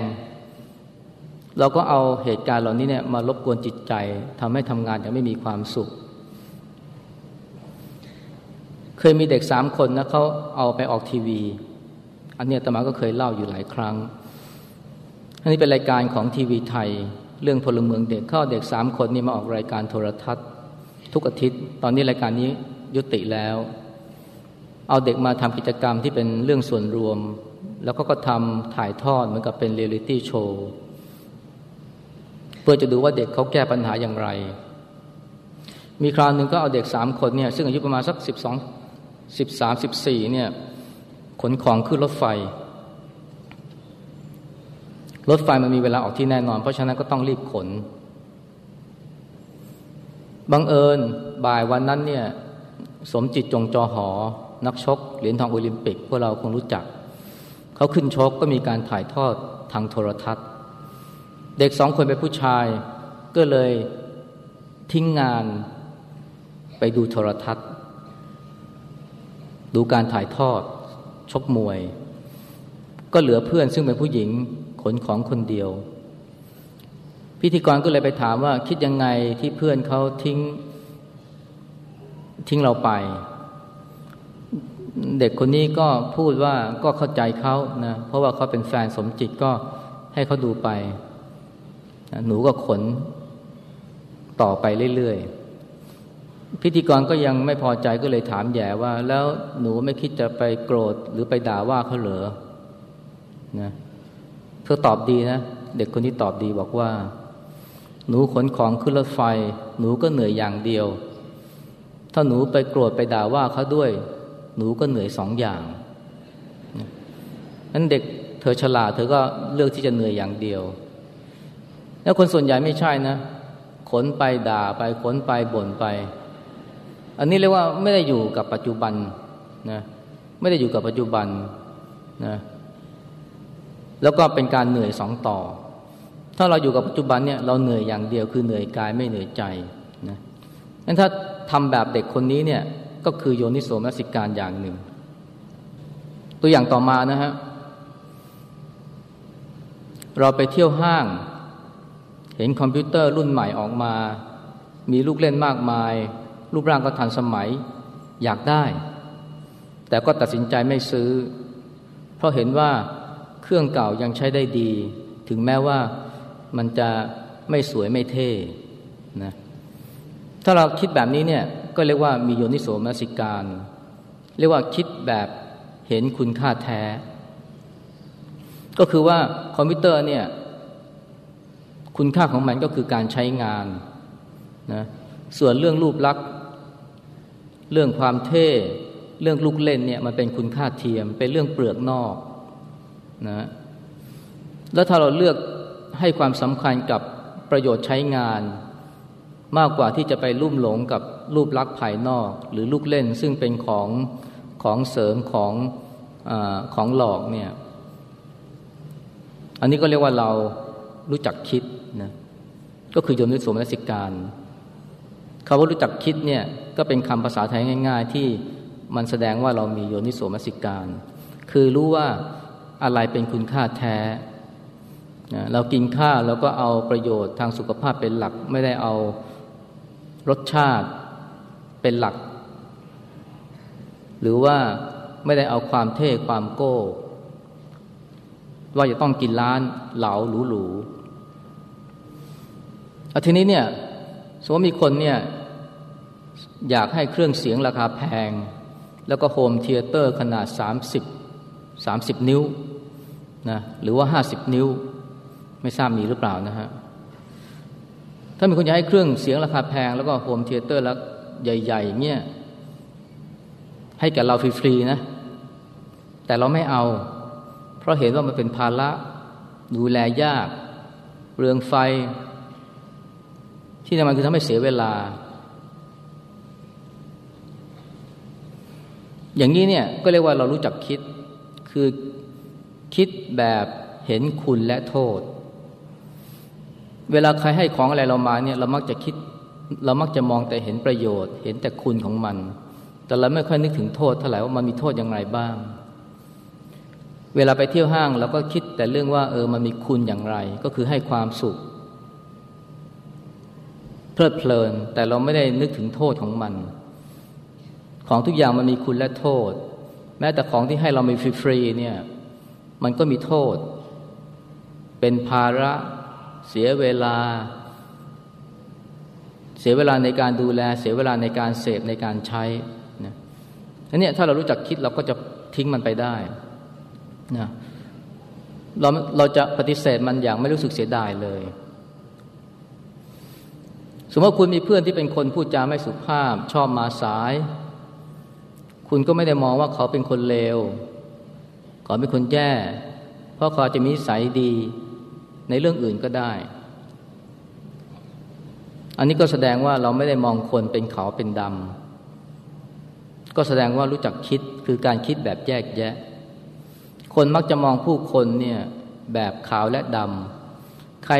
เราก็เอาเหตุการณ์เหล่านี้เนี่ยมารบกวนจิตใจทำให้ทำงานยังไม่มีความสุข เคยมีเด็กสามคนนะเขาเอาไปออกทีวี อันนี้อาตมาก็เคยเล่าอยู่หลายครั้ง อันนี้เป็นรายการของทีวีไทย เรื่องพลเมืองเด็กเข้าเด็กสามคนนี้มาออกรายการโทรทัศน์ ทุกอาทิตย์ ตอนนี้รายการนี้ยุติแล้ว เอาเด็กมาทำกิจกรรมที่เป็นเรื่องส่วนรวม แล้วก็ก็ทำถ่ายทอดเหมือนกับเป็นเรียลิตี้โชว์เพื่อจะดูว่าเด็กเขาแก้ปัญหาอย่างไรมีคราวหนึ่งก็เอาเด็กสามคนเนี่ยซึ่งอายุประมาณสักสิบสอง สิบสามสิบสี่เนี่ยขนของขึ้นรถไฟ รถไฟมันมีเวลาออกที่แน่นอน เพราะฉะนั้นก็ต้องรีบขน บังเอิญบ่ายวันนั้นเนี่ยสมจิตจงจอหอ นักชกเหรียญทองโอลิมปิก พวกเราคงรู้จัก เขาขึ้นชกก็มีการถ่ายทอดทางโทรทัศน์ เด็กสองคนเป็นผู้ชาย ก็เลยทิ้งงานไปดูโทรทัศน์ ดูการถ่ายทอด ชกมวย ก็เหลือเพื่อนซึ่งเป็นผู้หญิงขนของคนเดียว พิธีกรก็เลยไปถามว่าคิดยังไงที่เพื่อนเขาทิ้ง ทิ้งเราไป เด็กคนนี้ก็พูดว่าก็เข้าใจเขานะเพราะว่าเขาเป็นแฟนสมจิตก็ให้เขาดูไป หนูก็ขนต่อไปเรื่อยๆ พิธีกรก็ยังไม่พอใจก็เลยถามแย่ว่า แล้วหนูไม่คิดจะไปโกรธหรือไปด่าว่าเขาเหรอนะเธอตอบดีนะ เด็กคนนี้ตอบดีบอกว่า หนูขนของขึ้นรถไฟ หนูก็เหนื่อยอย่างเดียว ถ้าหนูไปโกรธไปด่าว่าเขาด้วย หนูก็เหนื่อยสองอย่างนั้นเด็กเธอฉลาดเธอก็เลือกที่จะเหนื่อยอย่างเดียว แล้วคนส่วนใหญ่ไม่ใช่นะ ขนไปด่าไปขนไปบ่นไป อันนี้เรียกว่าไม่ได้อยู่กับปัจจุบันนะไม่ได้อยู่กับปัจจุบันนะแล้วก็เป็นการเหนื่อยสองต่อ ถ้าเราอยู่กับปัจจุบันเนี่ยเราเหนื่อยอย่างเดียวคือเหนื่อยกายไม่เหนื่อยใจนะงั้นถ้าทำแบบเด็กคนนี้เนี่ยก็คือโยนิโสมนสิการอย่างหนึ่ง ตัวอย่างต่อมานะฮะเราไปเที่ยวห้าง เห็นคอมพิวเตอร์รุ่นใหม่ออกมา มีลูกเล่นมากมาย รูปร่างก็ทันสมัยอยากได้ แต่ก็ตัดสินใจไม่ซื้อ เพราะเห็นว่าเครื่องเก่ายังใช้ได้ดี ถึงแม้ว่ามันจะไม่สวยไม่เท่นะถ้าเราคิดแบบนี้เนี่ยก็เรียกว่ามีโยนิโสมนสิการ เรียกว่าคิดแบบเห็นคุณค่าแท้ ก็คือว่าคอมพิวเตอร์เนี่ยคุณค่าของมันก็คือการใช้งานนะส่วนเรื่องรูปลักษณ์ เรื่องความเท่เรื่องลูกเล่นเนี่ยมันเป็นคุณค่าเทียม เป็นเรื่องเปลือกนอกนะแล้วถ้าเราเลือกให้ความสำคัญกับประโยชน์ใช้งาน มากกว่าที่จะไปลุ่มหลงกับรูปลักษณ์ภายนอก หรือลูกเล่นซึ่งเป็นของของเสริมของอของหลอกเนี่ยอันนี้ก็เรียกว่าเรารู้จักคิดนะก็คือโยนิโสมนสิการ คำว่ารู้จักคิดเนี่ยก็เป็นคำภาษาไทยง่าย ๆ ที่มันแสดงว่าเรามีโยนิโสมนสิการ คือรู้ว่าอะไรเป็นคุณค่าแท้นะเรากินข้าวแล้วก็เอาประโยชน์ทางสุขภาพเป็นหลัก ไม่ได้เอารสชาติเป็นหลัก หรือว่าไม่ได้เอาความเท่ความโก้ ว่าจะต้องกินร้านเหลาหรูอาทีนี้เนี่ย สมมติมีคนเนี่ยอยากให้เครื่องเสียงราคาแพง แล้วก็ home theater ขนาด 30 30 นิ้วนะหรือว่า 50 นิ้ว ไม่ทราบมีหรือเปล่านะฮะถ้ามีคนอยากให้เครื่องเสียงราคาแพง แล้วก็ home theater แล้วใหญ่ๆเนี่ยให้แก่เราฟรีๆนะ แต่เราไม่เอา เพราะเห็นว่ามันเป็นภาระดูแลยาก เรืองไฟ ที่ทำมันคือทำให้เสียเวลา อย่างนี้เนี่ยก็เรียกว่าเรารู้จักคิด คือคิดแบบเห็นคุณและโทษ เวลาใครให้ของอะไรเรามาเนี่ยเรามักจะคิด เรามักจะมองแต่เห็นประโยชน์ เห็นแต่คุณของมัน แต่เราไม่ค่อยนึกถึงโทษเท่าไหร่ว่ามันมีโทษอย่างไรบ้างเวลาไปเที่ยวห้างเราก็คิดแต่เรื่องว่าเออมันมีคุณอย่างไร ก็คือให้ความสุข เพลิดเพลิน แต่เราไม่ได้นึกถึงโทษของมัน ของทุกอย่างมันมีคุณและโทษ แม้แต่ของที่ให้เรามีฟรีๆเนี่ย มันก็มีโทษ เป็นภาระเสียเวลา เสียเวลาในการดูแล เสียเวลาในการเสพในการใช้นะนี้ถ้าเรารู้จักคิดเราก็จะทิ้งมันไปได้นะเราเราจะปฏิเสธมันอย่างไม่รู้สึกเสียดายเลย สมมติคุณมีเพื่อนที่เป็นคนพูดจาไม่สุภาพ ชอบมาสาย คุณก็ไม่ได้มองว่าเขาเป็นคนเลวเขาเป็นคนแย่ เพราะเขาจะมีสายดีในเรื่องอื่นก็ได้ อันนี้ก็แสดงว่าเราไม่ได้มองคนเป็นเขาเป็นดำก็แสดงว่ารู้จักคิดคือการคิดแบบแยกแยะ คนมักจะมองผู้คนเนี่ยแบบขาวและดำใคร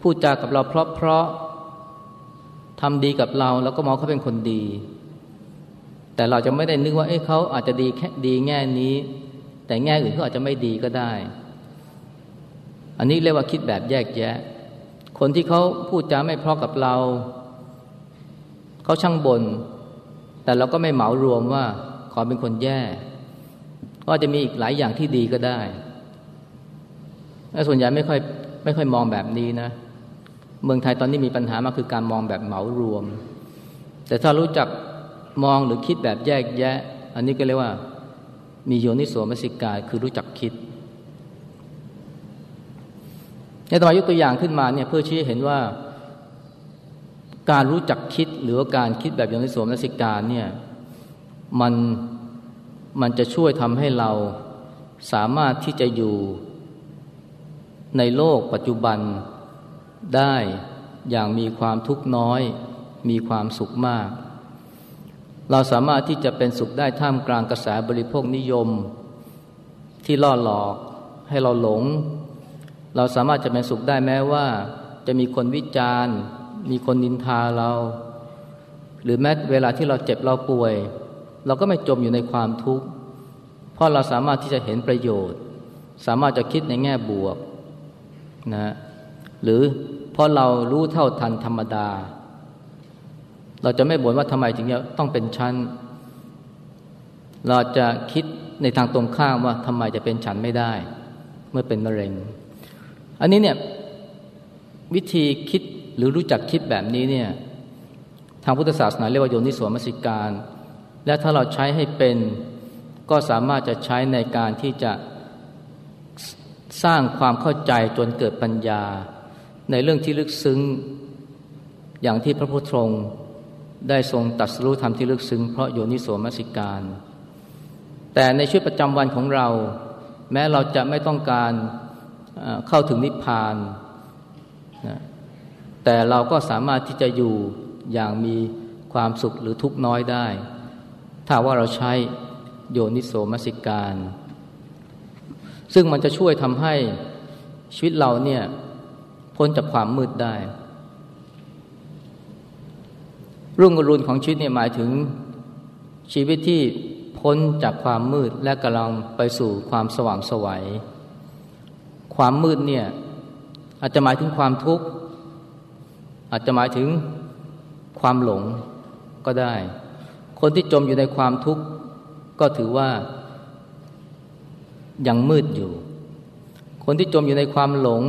พูดจากับเราเพราะเพราะ ทำดีกับเราแล้วก็มองเขาเป็นคนดี แต่เราจะไม่ได้นึกว่าเอ้เขาอาจจะดีแค่ดีแง่นี้ แต่แง่อื่นเขาอาจจะไม่ดีก็ได้ อันนี้เรียกว่าคิดแบบแยกแยะ คนที่เขาพูดจาไม่เพราะกับเราเขาช่างบน่นแต่เราก็ไม่เหมารวมว่าขอเป็นคนแย่ก็จะมีอีกหลายอย่างที่ดีก็ได้แต่ส่วนใหญ่ไม่ค่อยไม่ค่อยมองแบบนี้นะ เมืองไทยตอนนี้มีปัญหามากคือการมองแบบเหมารวม แต่ถ้ารู้จักมองหรือคิดแบบแยกแยะ อันนี้ก็เรียกว่า มีโยนิโสมสิกาย คือรู้จักคิดในตอนยกตัวอย่างขึ้นมาเนี่ยเพื่อชี้เห็นว่าการรู้จักคิดหรือว่าการคิดแบบโยนิโสมนสิการเนี่ยมันมันจะช่วยทำให้เราสามารถที่จะอยู่ในโลกปัจจุบัน ได้อย่างมีความทุกข์น้อย มีความสุขมาก เราสามารถที่จะเป็นสุขได้ท่ามกลางกระแสบริโภคนิยม ที่ล่อหลอกให้เราหลง เราสามารถจะเป็นสุขได้แม้ว่า จะมีคนวิจารณ์ มีคนนินทาเรา หรือแม้เวลาที่เราเจ็บเราป่วย เราก็ไม่จมอยู่ในความทุกข์เพราะเราสามารถที่จะเห็นประโยชน์ สามารถจะคิดในแง่บวกนะ หรือเพราะเรารู้เท่าทันธรรมดา เราจะไม่บ่นว่าทำไมถึงจะต้องเป็นชั้น เราจะคิดในทางตรงข้ามว่าทำไมจะเป็นฉันไม่ได้ เมื่อเป็นมะเร็ง อันนี้เนี่ยวิธีคิดหรือรู้จักคิดแบบนี้เนี่ยทางพุทธศาสนาเรียกว่าโยนิสวมสิการ และถ้าเราใช้ให้เป็นก็สามารถจะใช้ในการที่จะสร้างความเข้าใจจนเกิดปัญญา ในเรื่องที่ลึกซึ้ง อย่างที่พระพุทธองค์ได้ทรงตัดสู้ธรรมที่ลึกซึ้งเพราะโยนิสวมสิการ แต่ในชีวิตประจำวันของเรา แม้เราจะไม่ต้องการเข้าถึงนิพพานนะแต่เราก็สามารถที่จะอยู่อย่างมีความสุขหรือทุกข์น้อยได้ ถ้าว่าเราใช้โยนิโสมสิการ ซึ่งมันจะช่วยทำให้ชีวิตเราเนี่ย พ้นจากความมืดได้ รุ่งอรุณของชีวิตเนี่ยหมายถึงชีวิตที่พ้นจากความมืดและกำลังไปสู่ความสว่างสวัย ความมืดเนี่ยอาจจะหมายถึงความทุกข์ อาจจะหมายถึงความหลงก็ได้ คนที่จมอยู่ในความทุกข์ก็ถือว่ายังมืดอยู่ คนที่จมอยู่ในความหลง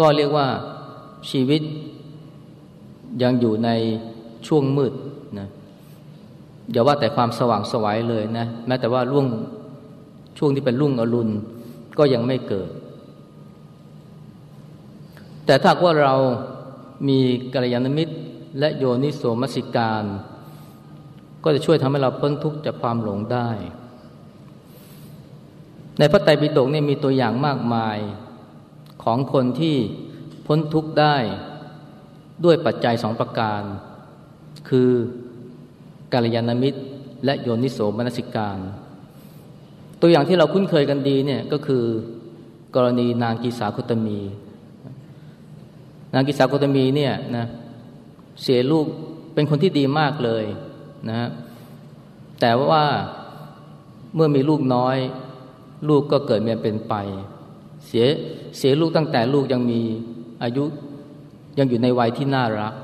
ก็เรียกว่าชีวิตยังอยู่ในช่วงมืดนะอย่าว่าแต่ความสว่างสวัยเลยนะแม้แต่ว่าล่วงช่วงที่เป็นรุ่งอรุณก็ยังไม่เกิด แต่ถ้าว่าเรามีกัลยาณมิตร และโยนิโสมสิการ ก็จะช่วยทำให้เราพ้นทุกข์จากความหลงได้ ในพระไตรปิฎกนี่มีตัวอย่างมากมาย ของคนที่พ้นทุกข์ได้ด้วยปัจจัยสองประการ คือกัลยาณมิตร และโยนิโสมนสิการ ตัวอย่างที่เราคุ้นเคยกันดีเนี่ยก็คือกรณีนางกีสาคุตมี นางกิสาโกตมีเนี่ยนะเสียลูกเป็นคนที่ดีมากเลยนะแต่ว่าเมื่อมีลูกน้อย ลูกก็เกิดเมียเป็นไป เสียเสียลูกตั้งแต่ลูกยังมีอายุยังอยู่ในวัยที่น่ารัก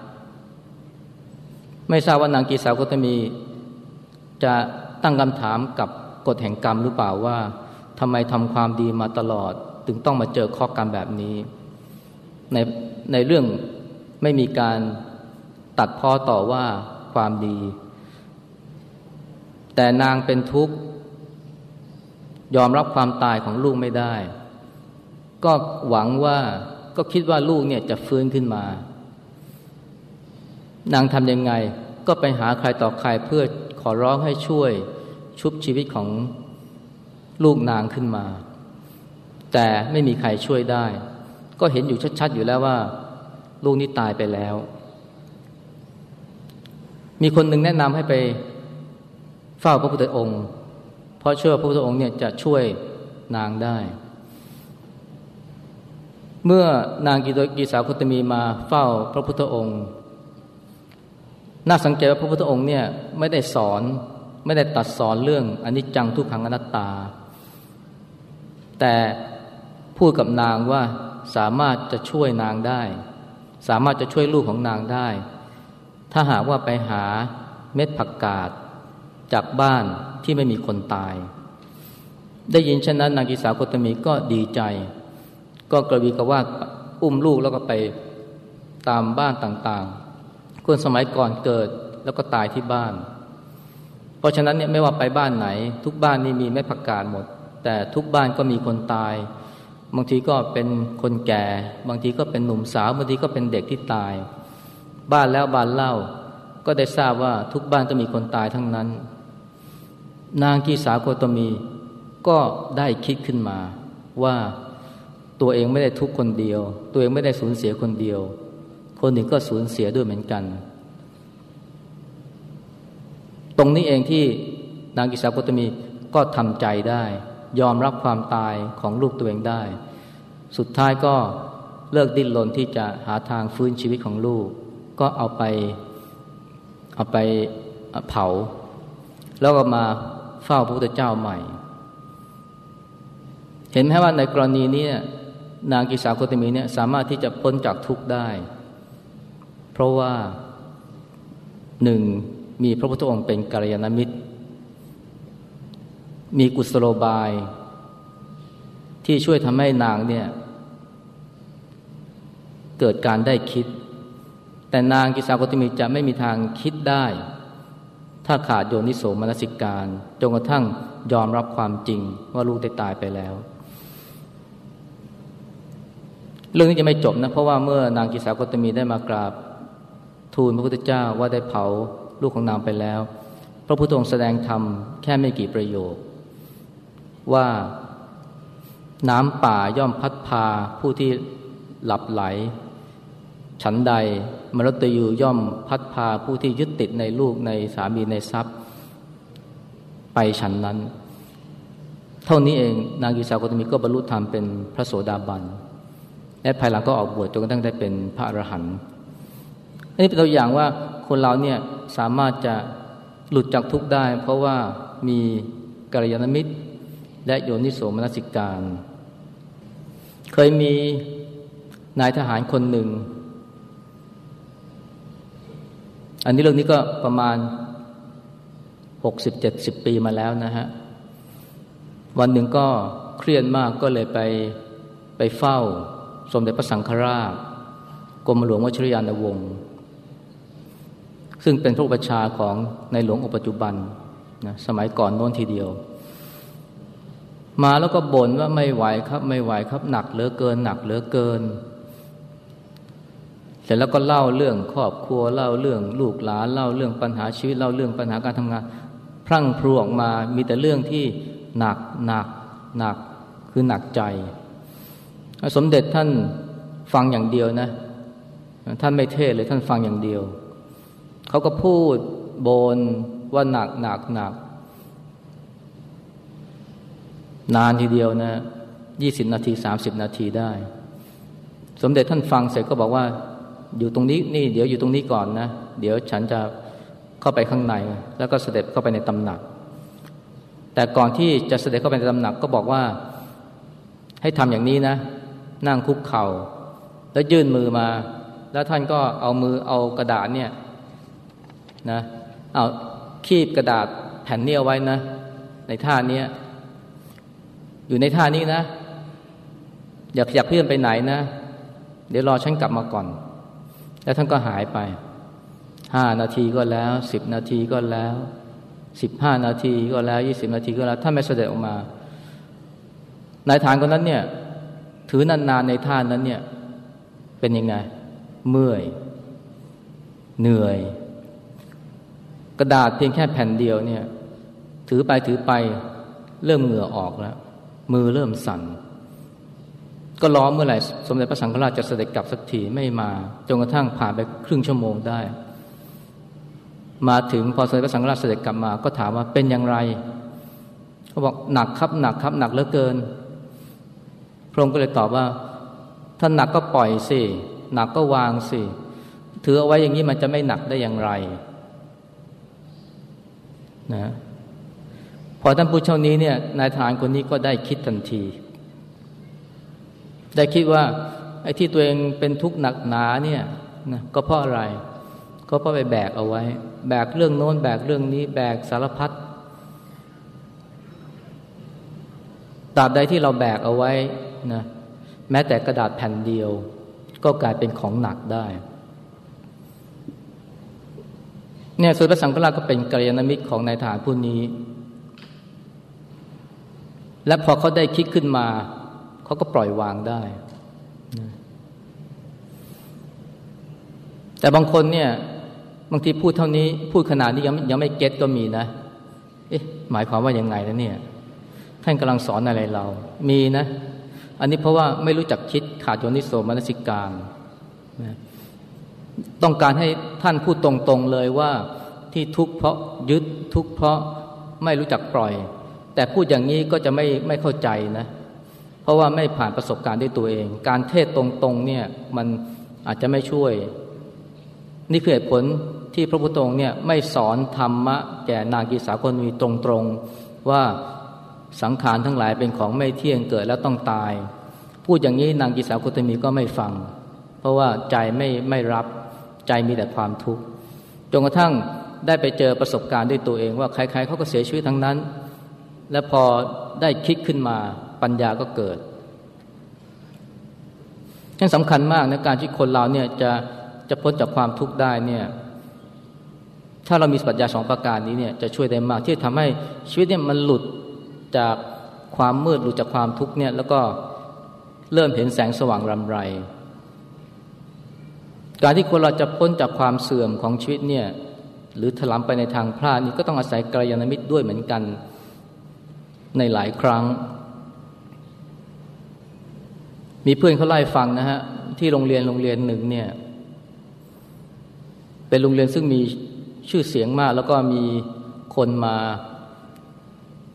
ไม่ทราบว่านางกีสาวกตมี จะตั้งคำถามกับกฎแห่งกรรมหรือเปล่าว่าทำไมทำความดีมาตลอด ถึงต้องมาเจอข้อกรรมแบบนี้ ในในเรื่องไม่มีการตัดพ้อต่อว่าความดี แต่นางเป็นทุกข์ ยอมรับความตายของลูกไม่ได้ ก็หวังว่าก็คิดว่าลูกเนี่ยจะฟื้นขึ้นมา นางทำยังไงก็ไปหาใครต่อใครเพื่อขอร้องให้ช่วยชุบชีวิตของลูกนางขึ้นมา แต่ไม่มีใครช่วยได้ ก็เห็นอยู่ชัดๆอยู่แล้วว่า ลูกนี้ตายไปแล้ว มีคนหนึ่งแนะนำให้ไปเฝ้าพระพุทธองค์ เพราะเชื่อพระพุทธองค์เนี่ยจะช่วยนางได้ เมื่อนางกีสาวคุตมีมาเฝ้าพระพุทธองค์ น่าสังเกตว่าพระพุทธองค์เนี่ยไม่ได้สอนไม่ได้ตัดสอนเรื่องอนิจจังทุกขังอนัตตา แต่พูดกับนางว่าสามารถจะช่วยนางได้ สามารถจะช่วยลูกของนางได้ ถ้าหากว่าไปหาเม็ดผักกาดจากบ้านที่ไม่มีคนตาย ได้ยินเช่นนั้นนางกิสาโคตมีก็ดีใจ ก็กระวีกระว่าอุ้มลูกแล้วก็ไปตามบ้านต่างๆ คนสมัยก่อนเกิดแล้วก็ตายที่บ้าน เพราะฉะนั้นเนี่ยไม่ว่าไปบ้านไหน ทุกบ้านนี่มีเม็ดผักกาดหมด แต่ทุกบ้านก็มีคนตาย บางทีก็เป็นคนแก่ บางทีก็เป็นหนุ่มสาว บางทีก็เป็นเด็กที่ตาย บ้านแล้วบ้านเล่า ก็ได้ทราบว่าทุกบ้านก็มีคนตายทั้งนั้น นางกีสาโคตมีก็ได้คิดขึ้นมาว่า ตัวเองไม่ได้ทุกคนเดียว ตัวเองไม่ได้สูญเสียคนเดียว คนหนึ่งก็สูญเสียด้วยเหมือนกัน ตรงนี้เองที่นางกิสาโคตมีก็ทำใจได้ ยอมรับความตายของลูกตัวเองได้ สุดท้ายก็เลิกดิ้นรนที่จะหาทางฟื้นชีวิตของลูก ก็เอาไปเอาไปเผา แล้วก็มาเฝ้าพระพุทธเจ้าใหม่ เห็นไหมว่าในกรณีนี้ นางกิสาโคตมีเนี่ยสามารถที่จะพ้นจากทุกข์ได้ เพราะว่าหนึ่งมีพระพุทธองค์เป็นกัลยาณมิตร มีกุศโลบาย ที่ช่วยทำให้นางเนี่ยเกิดการได้คิด แต่นางกิสาโกติมีจะไม่มีทางคิดได้ ถ้าขาดโยนิโสมนสิการจนกระทั่งยอมรับความจริงว่าลูกได้ตายไปแล้ว เรื่องนี้จะไม่จบนะเพราะว่าเมื่อนางกิสาโกตมีได้มากราบทูลพระพุทธเจ้าว่าได้เผาลูกของนางไปแล้ว พระพุทธองค์แสดงธรรมแค่ไม่กี่ประโยค ว่าน้ำป่าย่อมพัดพาผู้ที่หลับไหล ฉันใดมรตยูย่อมพัดพาผู้ที่ยึดติดในลูกในสามีในทรัพย์ ไปฉันนั้น เท่านี้เองนางกิสาโกตมีก็บรรลุธรรมเป็นพระโสดาบัน และภายหลังก็ออกบวชจนกระทั่งได้เป็นพระอรหันต์อันนี้เป็นตัวอย่างว่าคนเราเนี่ยสามารถจะหลุดจากทุกข์ได้ เพราะว่ามีกัลยาณมิตร และโยนิโสมนสิการ เคยมีนายทหารคนหนึ่ง อันนี้เรื่องนี้ก็ประมาณหกสิบเจ็ดสิบปีมาแล้วนะฮะ วันหนึ่งก็เครียดมากก็เลยไปไปเฝ้า สมเด็จพระสังฆราชกรมหลวงวชิรยานวงศ์ซึ่งเป็นพระประชาของในหลวงองค์ปัจจุบันนะสมัยก่อนโน้นทีเดียว มาแล้วก็บ่นว่าไม่ไหวครับ ไม่ไหวครับ หนักเหลือเกิน หนักเหลือเกิน เสร็จแล้วก็เล่าเรื่องครอบครัวเล่าเรื่องลูกหลานเล่าเรื่องปัญหาชีวิตเล่าเรื่องปัญหาการทำงาน พรั่งพรูออกมามีแต่เรื่องที่หนักหนักหนักคือหนักใจ สมเด็จท่านฟังอย่างเดียวนะ ท่านไม่เทศเลยท่านฟังอย่างเดียว เขาก็พูดโบนว่าหนักหนักหนัก นานทีเดียวนะยี่สิบนาทีสามสิบนาทีได้ สมเด็จท่านฟังเสร็จก็บอกว่า อยู่ตรงนี้นี่ เดี๋ยวอยู่ตรงนี้ก่อนนะ เดี๋ยวฉันจะเข้าไปข้างใน แล้วก็เสด็จเข้าไปในตำหนัก แต่ก่อนที่จะเสด็จเข้าไปในตำหนักก็บอกว่าให้ทำอย่างนี้นะ นั่งคุกเขา่า แล้วยื่นมือมา แล้วท่านก็เอามือเอากระดาษเนี่ยนะเอาคีบกระดาษแผ่นนี้เอาไว้นะ ในท่านี้อยู่ในท่านี้นะ อยากอยากเพื่อนไปไหนนะ เดี๋ยวรอฉันกลับมาก่อน แล้วท่านก็หายไปห้านาทีก็แล้วสิบนาทีก็แล้วสิบห้านาทีก็แล้วยี่สิบนาทีก็แล้วท่านไม่เสด็จออกมา นายฐานคนนั้นเนี่ย ถือนานๆในท่านั้นเนี่ย เป็นยังไง เมื่อย เหนื่อย กระดาษเพียงแค่แผ่นเดียวเนี่ย ถือไปถือไป เริ่มเหงื่อออกแล้ว มือเริ่มสั่น ก็รอเมื่อไหร่สมเด็จพระสังฆราชจะเสด็จกลับสักทีไม่มาจนกระทั่งผ่านไปครึ่งชั่วโมงได้ มาถึงพอสมเด็จพระสังฆราชเสด็จกลับมา ก็ถามว่าเป็นอย่างไรเขาบอกหนักครับหนักครับหนักเหลือเกิน ระองค์ก็เลยตอบว่า ถ้าหนักก็ปล่อยสิหนักก็วางสิถือเอาไว้อย่างนี้มันจะไม่หนักได้อย่างไรนะพอท่านผู้เช่านี้เนี่ยนายทหารคนนี้ก็ได้คิดทันที ได้คิดว่าไอ้ที่ตัวเองเป็นทุกข์หนักหนาเนี่ยนะก็เพราะอะไร ก็เพราะไปแบกเอาไว้ แบกเรื่องโน้น แบกเรื่องนี้ แบกสารพัดตราบใดที่เราแบกเอาไว้ นะแม้แต่กระดาษแผ่นเดียว ก็กลายเป็นของหนักได้เนี่ยสุรพระสังฆราชก็เป็นกัลยาณมิตรของนายทหารผู้นี้ และพอเขาได้คิดขึ้นมา เขาก็ปล่อยวางได้ แต่บางคนเนี่ย บางทีพูดเท่านี้ พูดขนาดนี้ยังยังไม่เก็ตก็มีนะ เอ๊ะ หมายความว่ายังไงนะเนี่ย ท่านกำลังสอนอะไรเรา มีนะ อันนี้เพราะว่าไม่รู้จักคิดขาดโยนิโสมนสิการนะต้องการให้ท่านพูดตรงๆเลยว่าที่ทุกข์เพราะยึดทุกข์เพราะไม่รู้จักปล่อย แต่พูดอย่างนี้ก็จะไม่ไม่เข้าใจนะ เพราะว่าไม่ผ่านประสบการณ์ด้วยตัวเอง การเทศตรงๆเนี่ยมันอาจจะไม่ช่วย นี่คือเหตุผลที่พระพุทธองค์เนี่ยไม่สอนธรรมะแก่นางกีสาคนมีตรงๆว่า สังขารทั้งหลายเป็นของไม่เที่ยงเกิดแล้วต้องตาย พูดอย่างนี้นางกีสาโคตมีก็ไม่ฟัง เพราะว่าใจไม่ไม่รับใจมีแต่ความทุกข์จนกระทั่งได้ไปเจอประสบการณ์ด้วยตัวเองว่าใครๆเขาก็เสียชีวิตทั้งนั้น และพอได้คิดขึ้นมาปัญญาก็เกิดนั่นสำคัญมากนะการที่คนเราเนี่ยจะจะพ้นจากความทุกข์ได้เนี่ยถ้าเรามีปัญญาสองประการนี้เนี่ยจะช่วยได้มากที่ทำให้ชีวิตเนี่ยมันหลุด จากความมืดหลุดจากความทุกข์เนี่ยแล้วก็เริ่มเห็นแสงสว่างรำไร การที่คนเราจะพ้นจากความเสื่อมของชีวิตเนี่ยหรือถลำไปในทางพลาดนี่ก็ต้องอาศัยกัลยาณมิตรด้วยเหมือนกันในหลายครั้ง มีเพื่อนเขาไล่ฟังนะฮะที่โรงเรียนโรงเรียนหนึ่งเนี่ยเป็นโรงเรียนซึ่งมีชื่อเสียงมาก แล้วก็มีคนมา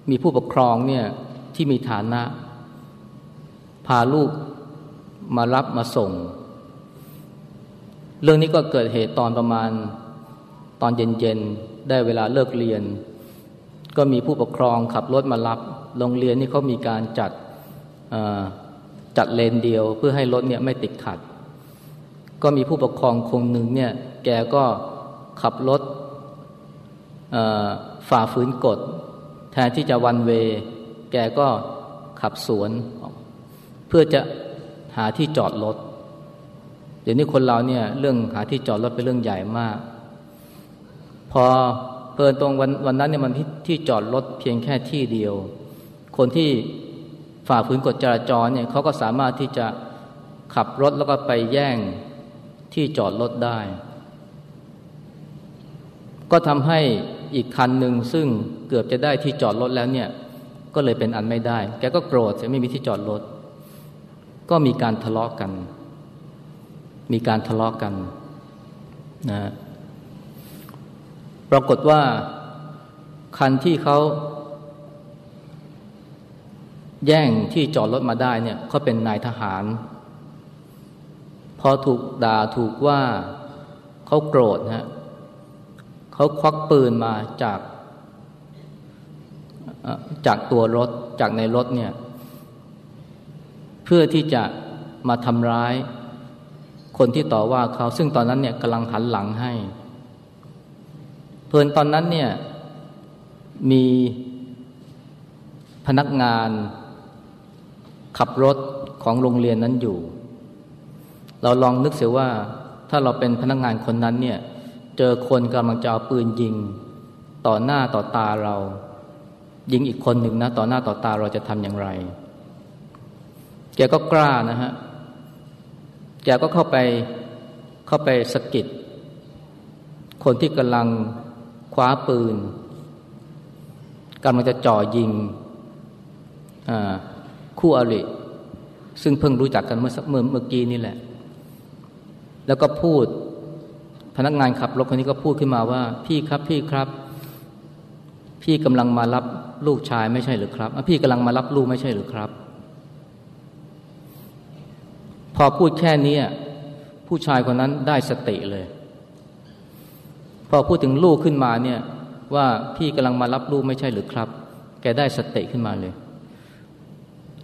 มีผู้ปกครองเนี่ยที่มีฐานะ พาลูกมารับมาส่ง เรื่องนี้ก็เกิดเหตุตอนประมาณตอนเย็นๆ ได้เวลาเลิกเรียน ก็มีผู้ปกครองขับรถมารับ โรงเรียนนี่เขามีการจัดจัดเลนเดียวเพื่อให้รถเนี่ยไม่ติดขัด ก็มีผู้ปกครองคงหนึ่งเนี่ยแกก็ขับรถฝ่าฝืนกฎ แทนที่จะวันเว แกก็ขับสวน เพื่อจะหาที่จอดรถเดี๋ยวนี้คนเราเนี่ยเรื่องหาที่จอดรถเป็นเรื่องใหญ่มาก พอเพลินตรงวันวันนั้นเนี่ยมันที่จอดรถเพียงแค่ที่เดียว คนที่ฝ่าฝืนกฎจราจรเนี่ยเขาก็สามารถที่จะขับรถแล้วก็ไปแย่งที่จอดรถได้ ก็ทำให้ อีกคันหนึ่งซึ่งเกือบจะได้ที่จอดรถแล้วเนี่ยก็เลยเป็นอันไม่ได้ แกก็โกรธจะไม่มีที่จอดรถ ก็มีการทะเลาะกกัน มีการทะเลาะกกันนะปรากฏว่าคันที่เขาแย่งที่จอดรถมาได้เนี่ยเขาเป็นนายทหาร พอถูกด่าถูกว่าเขาโกรธฮะ เขาควักปืนมาจากจากตัวรถจากในรถเนี่ย เพื่อที่จะมาทำร้าย คนที่ต่อว่าเขาซึ่งตอนนั้นเนี่ยกำลังหันหลังให้ เพลินตอนนั้นเนี่ยมีพนักงานขับรถของโรงเรียนนั้นอยู่ เราลองนึกเสียว่าถ้าเราเป็นพนักงานคนนั้นเนี่ย เจอคนกำลังจะเอาปืนยิง ต่อหน้าต่อตาเรา ยิงอีกคนหนึ่งนะ ต่อหน้าต่อตาเราจะทำอย่างไร แกก็กล้านะฮะ แกก็เข้าไปเข้าไปสกิดคนที่กำลังคว้าปืนกำลังจะจ่อยิงคู่อริซึ่งเพิ่งรู้จักกันเมื่อเมื่อเมื่อกี้นี่แหละ แล้วก็พูด นักงานขับรถคนนี้ก็พูดขึ้นมาว่า พี่ครับพี่ครับ พี่กำลังมารับลูกชายไม่ใช่หรือครับพี่กำลังมารับลูกไม่ใช่หรือครับ พอพูดแค่นี้ผู้ชายคนนั้นได้สติเลย พอพูดถึงลูกขึ้นมาเนี่ย ว่าพี่กำลังมารับลูกไม่ใช่หรือครับ แกได้สติขึ้นมาเลย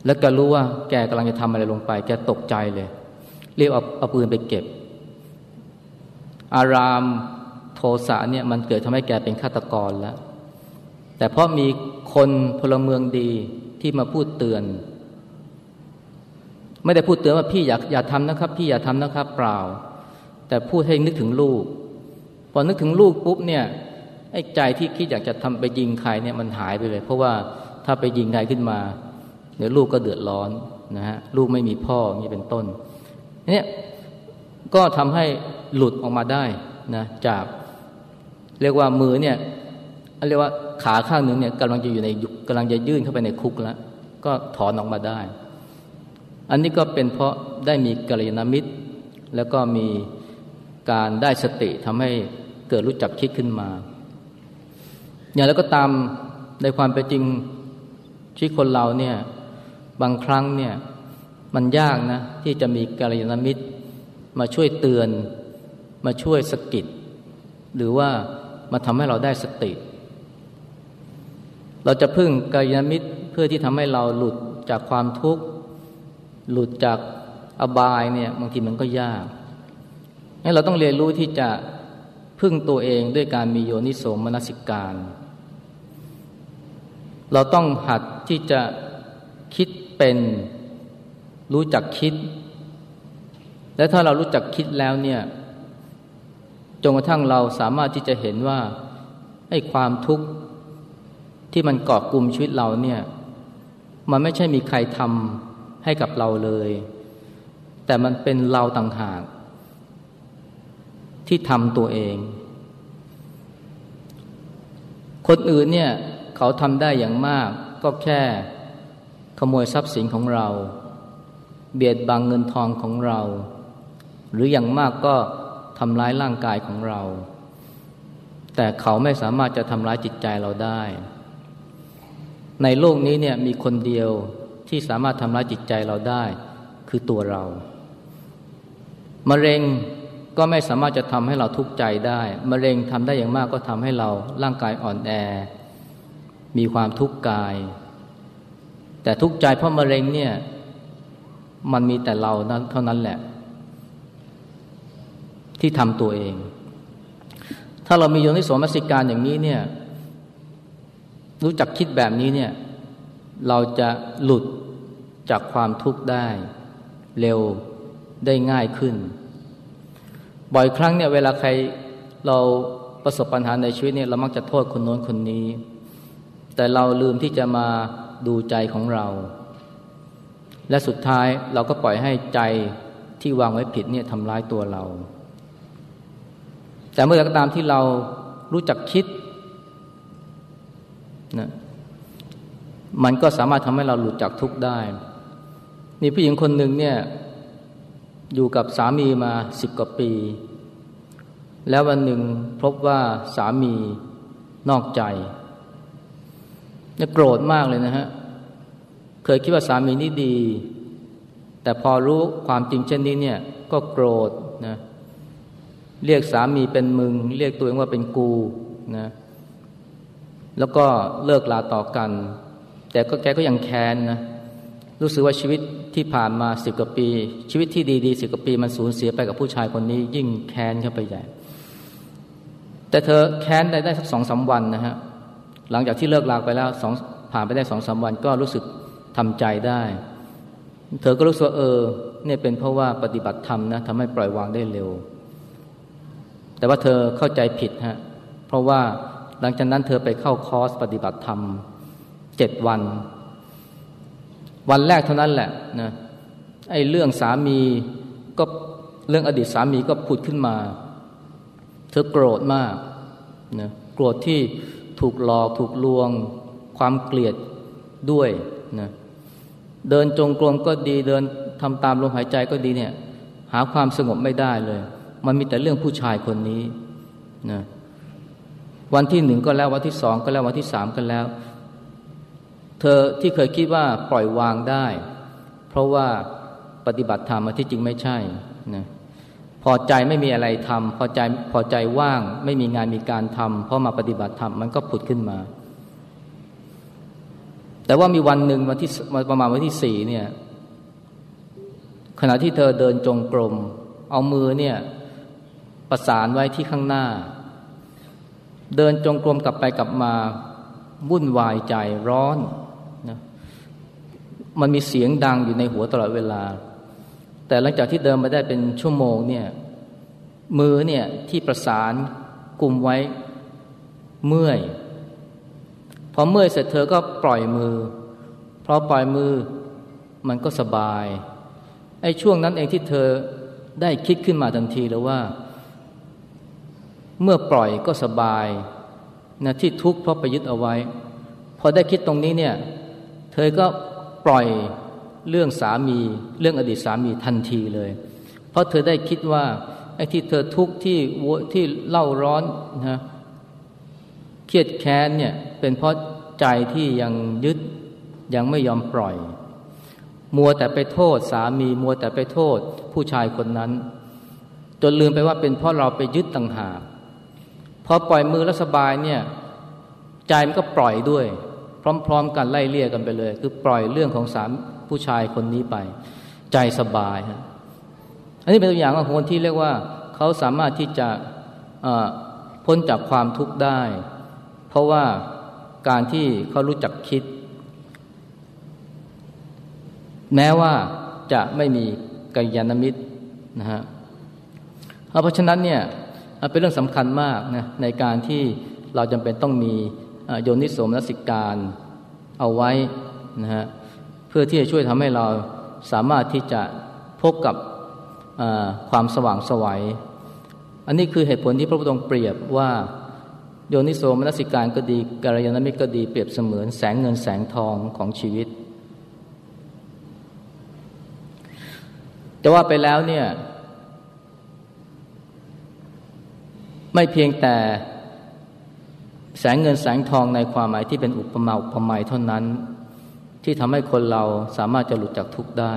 แล้วก็รู้ว่าแกกำลังจะทำอะไรลงไป แกตกใจเลยเรียกเอาเอาปืนไปเก็บ อารามโทสะเนี่ยมันเกิดทำให้แกเป็นฆาตกรแล้ว แต่เพราะมีคนพลเมืองดีที่มาพูดเตือน ไม่ได้พูดเตือนว่าพี่อย่าอย่าทำนะครับ พี่อย่าทำนะครับ เปล่า แต่พูดให้นึกถึงลูก พอนึกถึงลูกปุ๊บเนี่ยไอ้ใจที่คิดอยากจะทำไปยิงใครเนี่ยมันหายไปเลย เพราะว่าถ้าไปยิงใครขึ้นมาเดี๋ยวลูกก็เดือดร้อนนะฮะลูกไม่มีพ่อนี่เป็นต้นเนี่ย ก็ทำให้หลุดออกมาได้นะจากเรียกว่ามือเนี่ยเรียกว่าขาข้างหนึ่งเนี่ยกำลังจะอยู่ในกำลังจะยื่นเข้าไปในคุกแล้วก็ถอนออกมาได้ อันนี้ก็เป็นเพราะได้มีกัลยาณมิตร แล้วก็มีการได้สติทำให้เกิดรู้จักคิดขึ้นมา อย่างแล้วก็ตามในความเป็นจริงที่คนเราเนี่ยบางครั้งเนี่ยมันยากนะที่จะมีกัลยาณมิตร มาช่วยเตือน มาช่วยสกิดหรือว่ามาทำให้เราได้สติ เราจะพึ่งกัลยามิตรเพื่อที่ทำให้เราหลุดจากความทุกข์ หลุดจากอบายเนี่ยบางทีมันก็ยากงั้นเราต้องเรียนรู้ที่จะพึ่งตัวเองด้วยการมีโยนิโสมนสิการ เราต้องหัดที่จะคิดเป็นรู้จักคิด และถ้าเรารู้จักคิดแล้วเนี่ยจนกระทั่งเราสามารถที่จะเห็นว่าไอ้ความทุกข์ที่มันเกาะกลุ่มชีวิตเราเนี่ย มันไม่ใช่มีใครทำให้กับเราเลย แต่มันเป็นเราต่างหาก ที่ทำตัวเอง คนอื่นเนี่ยเขาทำได้อย่างมาก ก็แค่ขโมยทรัพย์สินของเรา เบียดบังเงินทองของเรา หรืออย่างมากก็ทำร้ายร่างกายของเรา แต่เขาไม่สามารถจะทำร้ายจิตใจเราได้ ในโลกนี้เนี่ยมีคนเดียวที่สามารถทำร้ายจิตใจเราได้ คือตัวเรา มะเร็งก็ไม่สามารถจะทำให้เราทุกข์ใจได้ มะเร็งทำได้อย่างมากก็ทำให้เราร่างกายอ่อนแอ มีความทุกข์กาย แต่ทุกข์ใจเพราะมะเร็งเนี่ยมันมีแต่เรานั้นเท่านั้นแหละ ที่ทำตัวเอง ถ้าเรามีโยนิโสมนสิการอย่างนี้เนี่ยรู้จักคิดแบบนี้เนี่ยเราจะหลุดจากความทุกข์ได้ เร็วได้ง่ายขึ้น บ่อยครั้งเนี่ยเวลาใครเราประสบปัญหาในชีวิตเนี่ยเรามักจะโทษคนโน้นคนนี้ แต่เราลืมที่จะมาดูใจของเรา และสุดท้ายเราก็ปล่อยให้ใจที่วางไว้ผิดเนี่ยทำร้ายตัวเรา แต่เมื่อไรก็ตามที่เรารู้จักคิดนะมันก็สามารถทำให้เราหลุดจากทุกข์ได้นี่ผู้หญิงคนหนึ่งเนี่ยอยู่กับสามีมาสิบกว่าปี แล้ววันหนึ่งพบว่าสามีนอกใจเนี่ยโกรธมากเลยนะฮะ เคยคิดว่าสามีนี่ดี แต่พอรู้ความจริงเช่นนี้เนี่ยก็โกรธนะเเรียกสามีเป็นมึง เรียกตัวเองว่าเป็นกูนะแล้วก็เลิกลาต่อกัน แต่ก็แกก็ยังแค้นนะรู้สึกว่าชีวิตที่ผ่านมาสิบกว่าปี ชีวิตที่ดีๆสิบกว่าปีมันสูญเสียไปกับผู้ชายคนนี้ ยิ่งแค้นเข้าไปใหญ่แต่เธอแค้นได้ได้สักสองสาวันนะฮะหลังจากที่เลิกลาไปแล้วสองผ่านไปได้สองสาวันก็รู้สึกทำใจได้ เธอก็รู้สึกว่าเออเนี่ยเป็นเพราะว่าปฏิบัติธรรมนะทำให้ปล่อยวางได้เร็ว แต่ว่าเธอเข้าใจผิดฮะเพราะว่าหลังจากนั้นเธอไปเข้าคอร์สปฏิบัติธรรมเจ็ดวัน วันแรกเท่านั้นแหละนะไอ้เรื่องสามีก็เรื่องอดีตสามีก็พูดขึ้นมา เธอโกรธมากนะโกรธที่ถูกหลอกถูกลวง ความเกลียดด้วยนะเดินจงกรมก็ดีเดินทำตามลมหายใจก็ดีเนี่ย หาความสงบไม่ได้เลย มันมีแต่เรื่องผู้ชายคนนี้นะวันที่หนึ่งก็แล้ววันที่สองก็แล้ววันที่สามก็แล้ว เธอที่เคยคิดว่าปล่อยวางได้ เพราะว่าปฏิบัติธรรมที่จริงไม่ใช่นะพอใจไม่มีอะไรทำพอใจพอใจว่างไม่มีงานมีการทำเพราะมาปฏิบัติธรรมมันก็ผุดขึ้นมา แต่ว่ามีวันหนึ่งวันที่ประมาณวันที่สี่เนี่ยขณะที่เธอเดินจงกรม เอามือเนี่ย ประสานไว้ที่ข้างหน้า เดินจงกรมกลับไปกลับมาวุ่นวายใจร้อนนะมันมีเสียงดังอยู่ในหัวตลอดเวลา แต่หลังจากที่เดินมาได้เป็นชั่วโมงเนี่ยมือเนี่ยที่ประสานกลุ่มไว้เมื่อยพอเมื่อยเสร็จเธอก็ปล่อยมือพอปล่อยมือมันก็สบายไอ้ช่วงนั้นเองที่เธอได้คิดขึ้นมาทันทีแล้วว่า เมื่อปล่อยก็สบายนะที่ทุกข์เพราะไปยึดเอาไว้ พอได้คิดตรงนี้เนี่ย เธอก็ปล่อยเรื่องสามีเรื่องอดีตสามีทันทีเลย เพราะเธอได้คิดว่าไอ้ที่เธอทุกข์ที่วที่เล่าร้อนนะเครียดแค้นเนี่ยเป็นเพราะใจที่ยังยึดยังไม่ยอมปล่อย มัวแต่ไปโทษสามีมัวแต่ไปโทษผู้ชายคนนั้น จนลืมไปว่าเป็นเพราะเราไปยึดต่างหาก พอปล่อยมือแล้วสบายเนี่ยใจมันก็ปล่อยด้วย พร้อม ๆ กันไล่เลี่ยกันไปเลย คือปล่อยเรื่องของสามผู้ชายคนนี้ไป ใจสบายฮะอันนี้เป็นตัวอย่างของคนที่เรียกว่าเขาสามารถที่จะพ้นจากความทุกข์ได้ เพราะว่าการที่เขารู้จักคิด แม้ว่าจะไม่มีกัลยาณมิตรนะฮะเพราะฉะนั้นเนี่ย เป็นเรื่องสำคัญมากนะในการที่เราจำเป็นต้องมีโยนิโสมนสิการเอาไว้นะฮะเพื่อที่จะช่วยทำให้เราสามารถที่จะพบกับความสว่างสวัย อันนี้คือเหตุผลที่พระพุทธองค์เปรียบว่าโยนิโสมนสิการก็ดีกัลยาณมิตรก็ดีเปรียบเสมือนแสงเงินแสงทองของชีวิต แต่ว่าไปแล้วเนี่ย ไม่เพียงแต่แสงเงินแสงทองในความหมายที่เป็นอุปมาอุปไมยเท่านั้น ที่ทำให้คนเราสามารถจะหลุดจากทุกข์ได้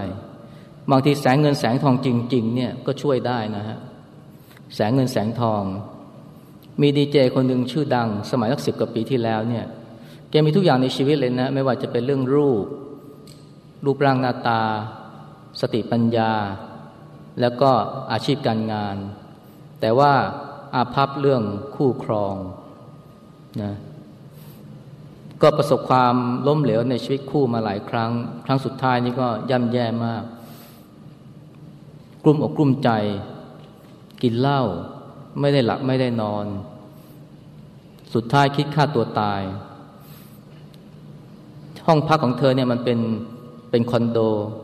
บางทีแสงเงินแสงทองจริง ๆ เนี่ยก็ช่วยได้นะฮะแสงเงินแสงทอง มีดีเจคนหนึ่งชื่อดัง สมัยสักสิบกว่าปีที่แล้วเนี่ยแกมีทุกอย่างในชีวิตเลยนะ ไม่ว่าจะเป็นเรื่องรูป รูปร่างหน้าตา สติปัญญา แล้วก็อาชีพการงาน แต่ว่า อาภัพเรื่องคู่ครองนะก็ประสบความล้มเหลวในชีวิตคู่มาหลายครั้ง ครั้งสุดท้ายนี่ก็ย่ำแย่มาก กลุ่มอกกลุ่มใจ กินเหล้าไม่ได้หลับไม่ได้นอน สุดท้ายคิดฆ่าตัวตาย ห้องพักของเธอเนี่ยมันเป็นเป็นคอนโด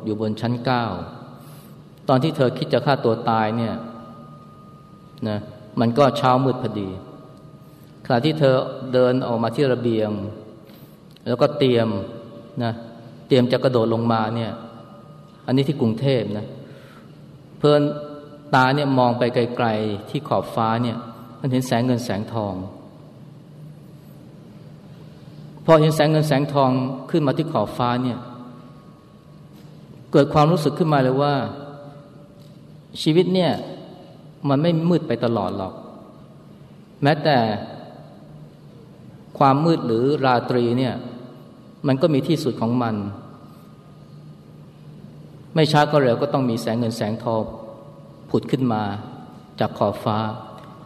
อยู่บนชั้นเก้าตอนที่เธอคิดจะฆ่าตัวตายเนี่ยนะ มันก็เช้ามืดพอดี ขณะที่เธอเดินออกมาที่ระเบียง แล้วก็เตรียมนะเตรียมจะกระโดดลงมาเนี่ย อันนี้ที่กรุงเทพนะเพื่อนตาเนี่ยมองไปไกลๆที่ขอบฟ้าเนี่ย มันเห็นแสงเงินแสงทอง พอเห็นแสงเงินแสงทองขึ้นมาที่ขอบฟ้าเนี่ย เกิดความรู้สึกขึ้นมาเลยว่า ชีวิตเนี่ย มันไม่มืดไปตลอดหรอก แม้แต่ความมืดหรือราตรีเนี่ย มันก็มีที่สุดของมัน ไม่ช้าก็เร็วก็ต้องมีแสงเงินแสงทองผุดขึ้นมาจากขอบฟ้า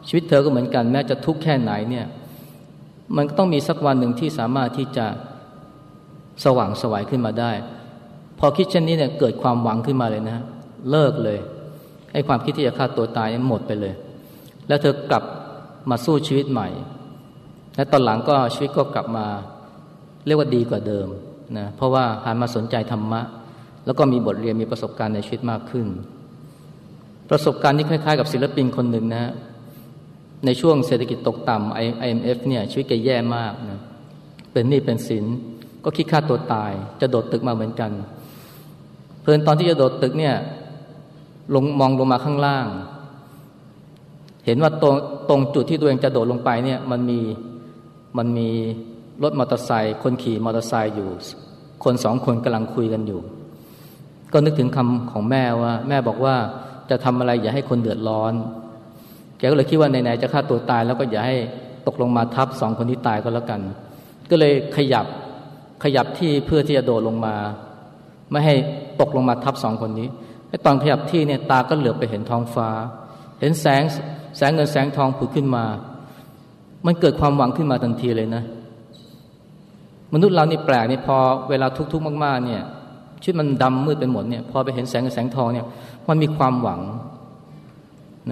ชีวิตเธอก็เหมือนกัน แม้จะทุกข์แค่ไหนเนี่ย มันก็ต้องมีสักวันหนึ่งที่สามารถที่จะสว่างสวายขึ้นมาได้ พอคิดเช่นนี้เนี่ยเกิดความหวังขึ้นมาเลยนะ เลิกเลย ไอ้ความคิดที่จะฆ่าตัวตายหมดไปเลย แล้วเธอกลับมาสู้ชีวิตใหม่ และตอนหลังก็ชีวิตก็กลับมาเรียกว่าดีกว่าเดิมนะเพราะว่าหันมาสนใจธรรมะ แล้วก็มีบทเรียนมีประสบการณ์ในชีวิตมากขึ้น ประสบการณ์ที่คล้ายๆ กับศิลปินคนหนึ่งนะในช่วงเศรษฐกิจตกต่ำ IMF เนี่ยชีวิตแกแย่มากนะเป็นหนี้เป็นสินก็คิดฆ่าตัวตาย จะโดดตึกมาเหมือนกัน เพลินตอนที่จะโดดตึกเนี่ย ลงมองลงมาข้างล่าง เห็นว่าตรงตรงจุดที่ตัวเองจะโดดลงไปเนี่ย มันมีมันมีรถมอเตอร์ไซค์คนขี่มอเตอร์ไซค์อยู่ คนสองคนกำลังคุยกันอยู่ ก็นึกถึงคำของแม่ว่า แม่บอกว่าจะทำอะไรอย่าให้คนเดือดร้อน แกก็เลยคิดว่าไหนๆจะฆ่าตัวตายแล้วก็อย่าให้ตกลงมาทับสองคนที่ตายก็แล้วกัน ก็เลยขยับขยับที่เพื่อที่จะโดดลงมา ไม่ให้ตกลงมาทับสองคนนี้ ตอนขยับที่เนี่ยตาก็เหลือบไปเห็นท้องฟ้า เห็นแสงแสงเงินแสงทองผุดขึ้นมา มันเกิดความหวังขึ้นมาทันทีเลยนะ มนุษย์เรานี่แปลกนี่พอเวลาทุกข์ๆมากๆเนี่ยชีวิตมันดำมืดไปหมดเนี่ยพอไปเห็นแสงเงินแสงทองเนี่ยมันมีความหวัง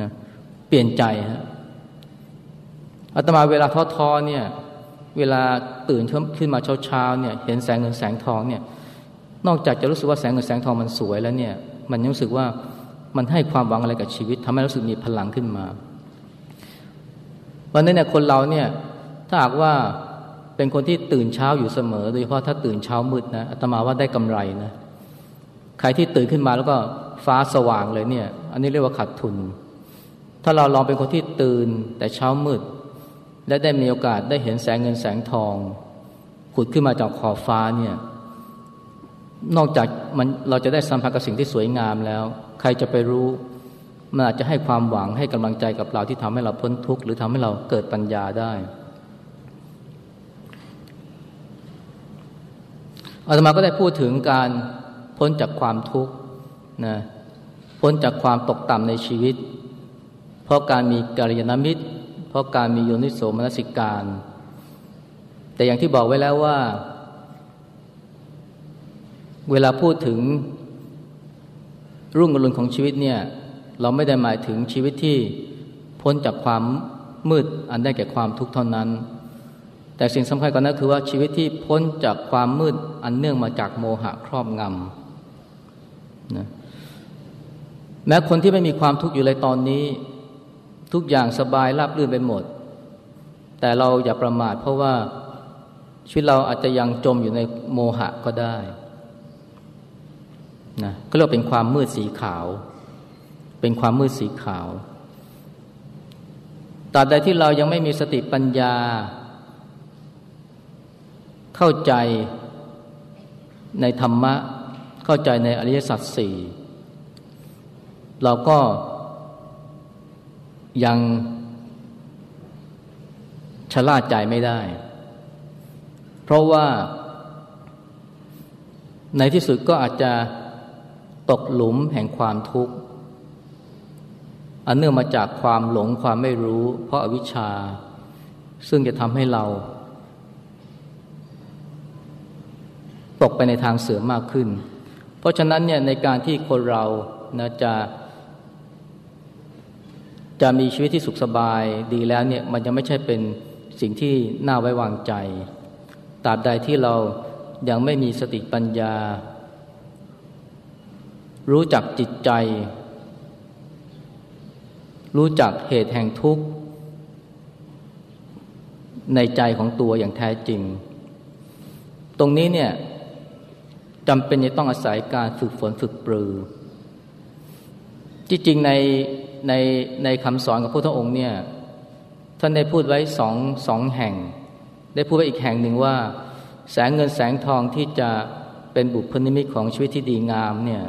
นะเปลี่ยนใจฮะอาตมาเวลาท้อๆเนี่ยเวลาตื่นขึ้นมาเช้าๆเนี่ยเห็นแสงเงินแสงทองเนี่ยนอกจากจะรู้สึกว่าแสงเงินแสงทองมันสวยแล้วเนี่ย มันยังรู้สึกว่ามันให้ความหวังอะไรกับชีวิตทำให้รู้สึกมีพลังขึ้นมาวันนี้เนี่ยคนเราเนี่ยถ้าหากว่าเป็นคนที่ตื่นเช้าอยู่เสมอ โดยเฉพาะถ้าตื่นเช้ามืดนะอาตมาว่าได้กำไรนะใครที่ตื่นขึ้นมาแล้วก็ฟ้าสว่างเลยเนี่ย อันนี้เรียกว่าขาดทุน ถ้าเราลองเป็นคนที่ตื่นแต่เช้ามืด และได้มีโอกาสได้เห็นแสงเงินแสงทองผุดขึ้นมาจากขอบฟ้าเนี่ย นอกจากมันเราจะได้สัมผัสกับสิ่งที่สวยงามแล้ว ใครจะไปรู้มันอาจจะให้ความหวังให้กำลังใจกับเราที่ทำให้เราพ้นทุกข์หรือทำให้เราเกิดปัญญาได้อาตมาก็ได้พูดถึงการพ้นจากความทุกข์นะพ้นจากความตกต่ำในชีวิต เพราะการมีกัลยาณมิตร เพราะการมีโยนิโสมนสิการ แต่อย่างที่บอกไว้แล้วว่า เวลาพูดถึงรุ่งอรุณของชีวิตเนี่ยเราไม่ได้หมายถึงชีวิตที่พ้นจากความมืดอันได้แก่ความทุกข์เท่านั้น แต่สิ่งสำคัญกว่านั้นคือว่าชีวิตที่พ้นจากความมืดอันเนื่องมาจากโมหะครอบงำนะแม้คนที่ไม่มีความทุกข์อยู่เลยตอนนี้ ทุกอย่างสบายราบรื่นไปหมด แต่เราอย่าประมาทเพราะว่าชีวิตเราอาจจะยังจมอยู่ในโมหะก็ได้ นะก็เรียกเป็นความมืดสีขาว เป็นความมืดสีขาวตราบใดที่เรายังไม่มีสติปัญญา เข้าใจในธรรมะ เข้าใจในอริยสัจสี่เราก็ยังชะล่าใจไม่ได้ เพราะว่าในที่สุดก็อาจจะ ตกหลุมแห่งความทุกข์ อันเนื่องมาจากความหลงความไม่รู้ เพราะอาวิชชา ซึ่งจะทำให้เรา ตกไปในทางเสื่อมมากขึ้น เพราะฉะนั้นเนี่ยในการที่คนเรานะจะ จะมีชีวิตที่สุขสบายดีแล้วเนี่ยมันยังไม่ใช่เป็นสิ่งที่น่าไว้วางใจตราบใดที่เรายังไม่มีสติปัญญา รู้จักจิตใจ รู้จักเหตุแห่งทุกข์ ในใจของตัวอย่างแท้จริง ตรงนี้เนี่ยจำเป็นจะต้องอาศัยการฝึกฝนฝึกปรือที่จริงในในในคำสอนของพระพุทธองค์เนี่ยท่านได้พูดไว้สองสองแห่ง ได้พูดไว้อีกแห่งหนึ่งว่า แสงเงินแสงทองที่จะเป็นบุพนิมิตของชีวิตที่ดีงามเนี่ย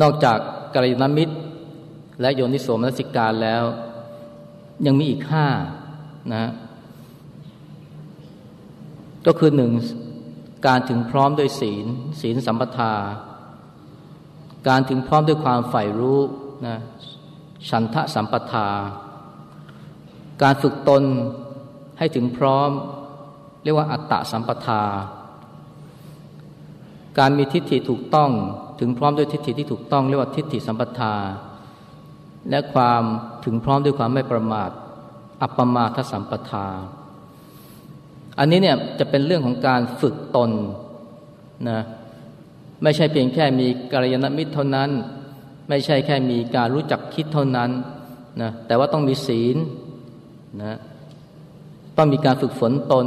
นอกจากกัลยาณมิตร และโยนิโสมนสิการแล้ว ยังมีอีกห้านะก็คือหนึ่งการถึงพร้อมด้วยศีล ศีลสัมปทา การถึงพร้อมด้วยความใฝ่รู้นะฉันทะสัมปทา การฝึกตนให้ถึงพร้อม เรียกว่าอัตตะสัมปทา การมีทิฏฐิถูกต้อง ถึงพร้อมด้วยทิฏฐิที่ถูกต้องเรียกว่าทิฏฐิสัมปทา และความถึงพร้อมด้วยความไม่ประมาท อัปปมาทสัมปทา อันนี้เนี่ยจะเป็นเรื่องของการฝึกตนนะไม่ใช่เพียงแค่มีกัลยาณมิตรเท่านั้น ไม่ใช่แค่มีการรู้จักคิดเท่านั้นนะแต่ว่าต้องมีศีลนะต้องมีการฝึกฝนตน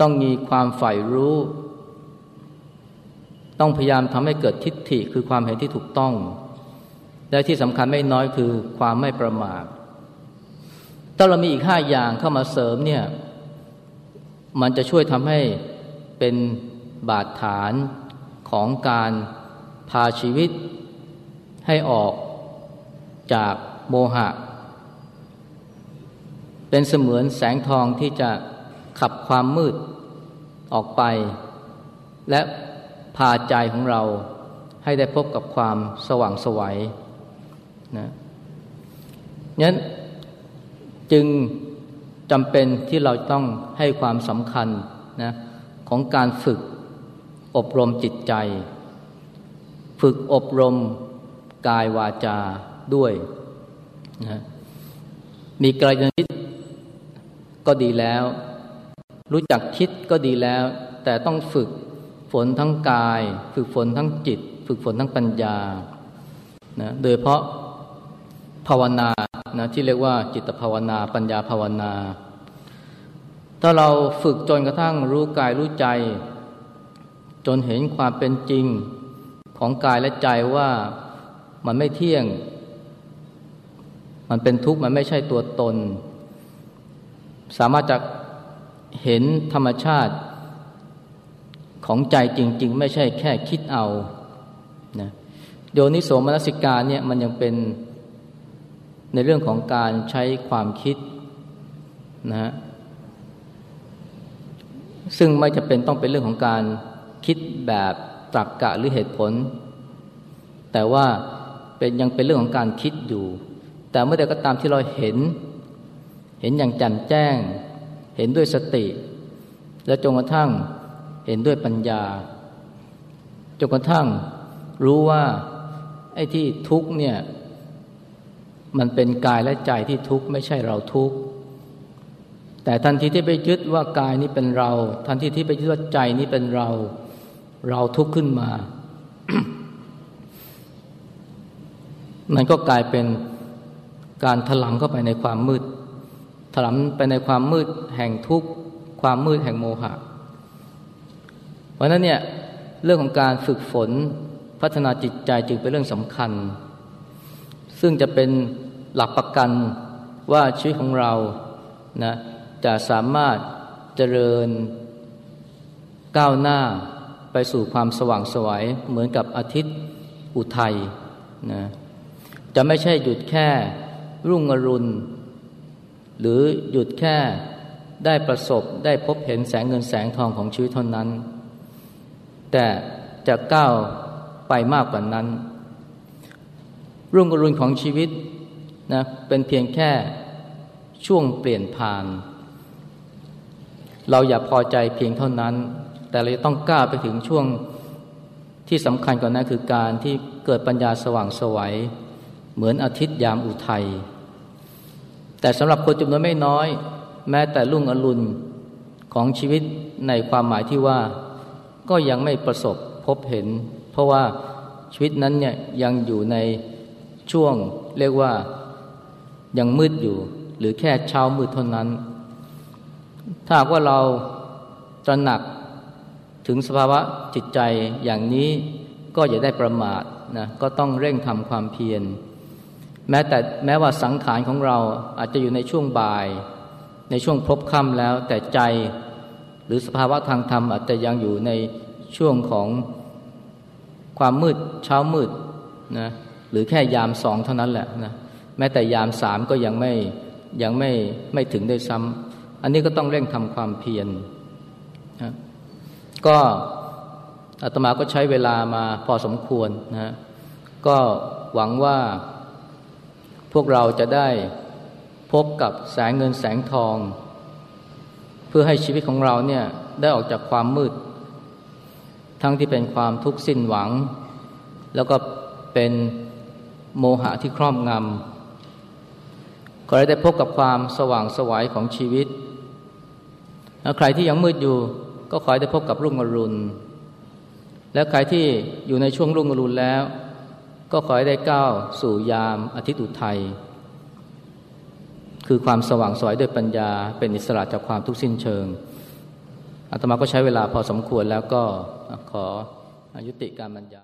ต้องมีความใฝ่รู้ ต้องพยายามทำให้เกิดทิฏฐิคือความเห็นที่ถูกต้อง และที่สำคัญไม่น้อยคือความไม่ประมาทถ้าเรามีอีกห้าอย่างเข้ามาเสริมเนี่ยมันจะช่วยทำให้เป็นบาดฐานของการพาชีวิตให้ออกจากโมหะ เป็นเสมือนแสงทองที่จะขับความมืดออกไป และ พาใจของเราให้ได้พบกับความสว่างสวัยนะนั้นจึงจำเป็นที่เราต้องให้ความสำคัญนะของการฝึกอบรมจิตใจ ฝึกอบรมกายวาจาด้วยนะมีกายนิดก็ดีแล้ว รู้จักคิดก็ดีแล้ว แต่ต้องฝึก ฝนทั้งกาย ฝึกฝนทั้งจิต ฝึกฝนทั้งปัญญานะโดยเพราะภาวนานะที่เรียกว่าจิตภาวนา ปัญญาภาวนา ถ้าเราฝึกจนกระทั่งรู้กายรู้ใจ จนเห็นความเป็นจริงของกายและใจว่ามันไม่เที่ยง มันเป็นทุกข์ มันไม่ใช่ตัวตน สามารถจะเห็นธรรมชาติ ของใจจริง ๆ ไม่ใช่แค่คิดเอานะโยนิโสมนสิกาเนี่ยมันยังเป็นในเรื่องของการใช้ความคิดนะฮะซึ่งไม่จะเป็นต้องเป็นเรื่องของการคิดแบบตรรกกะหรือเหตุผล แต่ว่าเป็นยังเป็นเรื่องของการคิดอยู่ แต่เมื่อใดก็ตามที่เราเห็น เห็นอย่างแจ่มแจ้ง เห็นด้วยสติ และจนกระทั่ง เห็นด้วยปัญญาจนกระทั่งรู้ว่าไอ้ที่ทุกเนี่ย มันเป็นกายและใจที่ทุกไม่ใช่เราทุกแต่ทันทีที่ไปยึดว่ากายนี้เป็นเรา ทันทีที่ไปยึดว่าใจนี้เป็นเรา เราทุกข์ขึ้นมา มันก็กลายเป็นการถลังเข้าไปในความมืด ถลังไปในความมืดแห่งทุกข์ ความมืดแห่งโมหะ เพราะนั้นเนี่ยเรื่องของการฝึกฝนพัฒนาจิตใจจึงเป็นเรื่องสำคัญ ซึ่งจะเป็นหลักประกันว่าชีวิตของเรานะจะสามารถเจริญก้าวหน้าไปสู่ความสว่างสวยเหมือนกับอาทิตย์อุทัยนะจะไม่ใช่หยุดแค่รุ่งอรุณ หรือหยุดแค่ได้ประสบได้พบเห็นแสงเงินแสงทองของชีวิตเท่านั้น แต่จะก้าวไปมากกว่านั้น รุ่งอรุณของชีวิตนะเป็นเพียงแค่ช่วงเปลี่ยนผ่าน เราอย่าพอใจเพียงเท่านั้น แต่เราต้องกล้าไปถึงช่วงที่สำคัญกว่านั้นคือการที่เกิดปัญญาสว่างสวัยเหมือนอาทิตย์ยามอุทัยแต่สำหรับคนจำนวนไม่น้อย แม้แต่ลุ่งอรุณของชีวิตในความหมายที่ว่า ก็ยังไม่ประสบพบเห็น เพราะว่าชีวิตนั้นเนี่ยยังอยู่ในช่วงเรียกว่ายังมืดอยู่ หรือแค่เช้ามืดเท่านั้น ถ้าว่าเราตระหนักถึงสภาวะจิตใจอย่างนี้ก็อย่าได้ประมาทนะก็ต้องเร่งทำความเพียร แม้แต่แม้ว่าสังขารของเราอาจจะอยู่ในช่วงบ่าย ในช่วงพบค่ำแล้วแต่ใจ หรือสภาวะทางธรรมอาจจะยังอยู่ในช่วงของความมืดเช้ามืดนะหรือแค่ยามสองเท่านั้นแหละนะแม้แต่ยามสามก็ยังไม่ยังไม่ไม่ถึงได้ซ้ำอันนี้ก็ต้องเร่งทำความเพียรนะก็อาตมาก็ใช้เวลามาพอสมควรนะก็หวังว่าพวกเราจะได้พบกับแสงเงินแสงทอง พื่อให้ชีวิตของเราเนี่ยได้ออกจากความมืด ทั้งที่เป็นความทุกข์สิ้นหวัง แล้วก็เป็นโมหะที่ครอบงำขอให้ได้พบกับความสว่างสวัยของชีวิตใครที่ยังมืดอยู่ก็ขอให้ได้พบกับรุ่งอรุณ และใครที่อยู่ในช่วงรุ่งอรุณแล้ว ก็ขอให้ได้ก้าวสู่ยามอาทิตย์อุทัย คือความสว่างสวยด้วยปัญญา เป็นอิสระจากความทุกข์สิ้นเชิงอาตมาก็ใช้เวลาพอสมควรแล้วก็ขออยุติการบรรยาย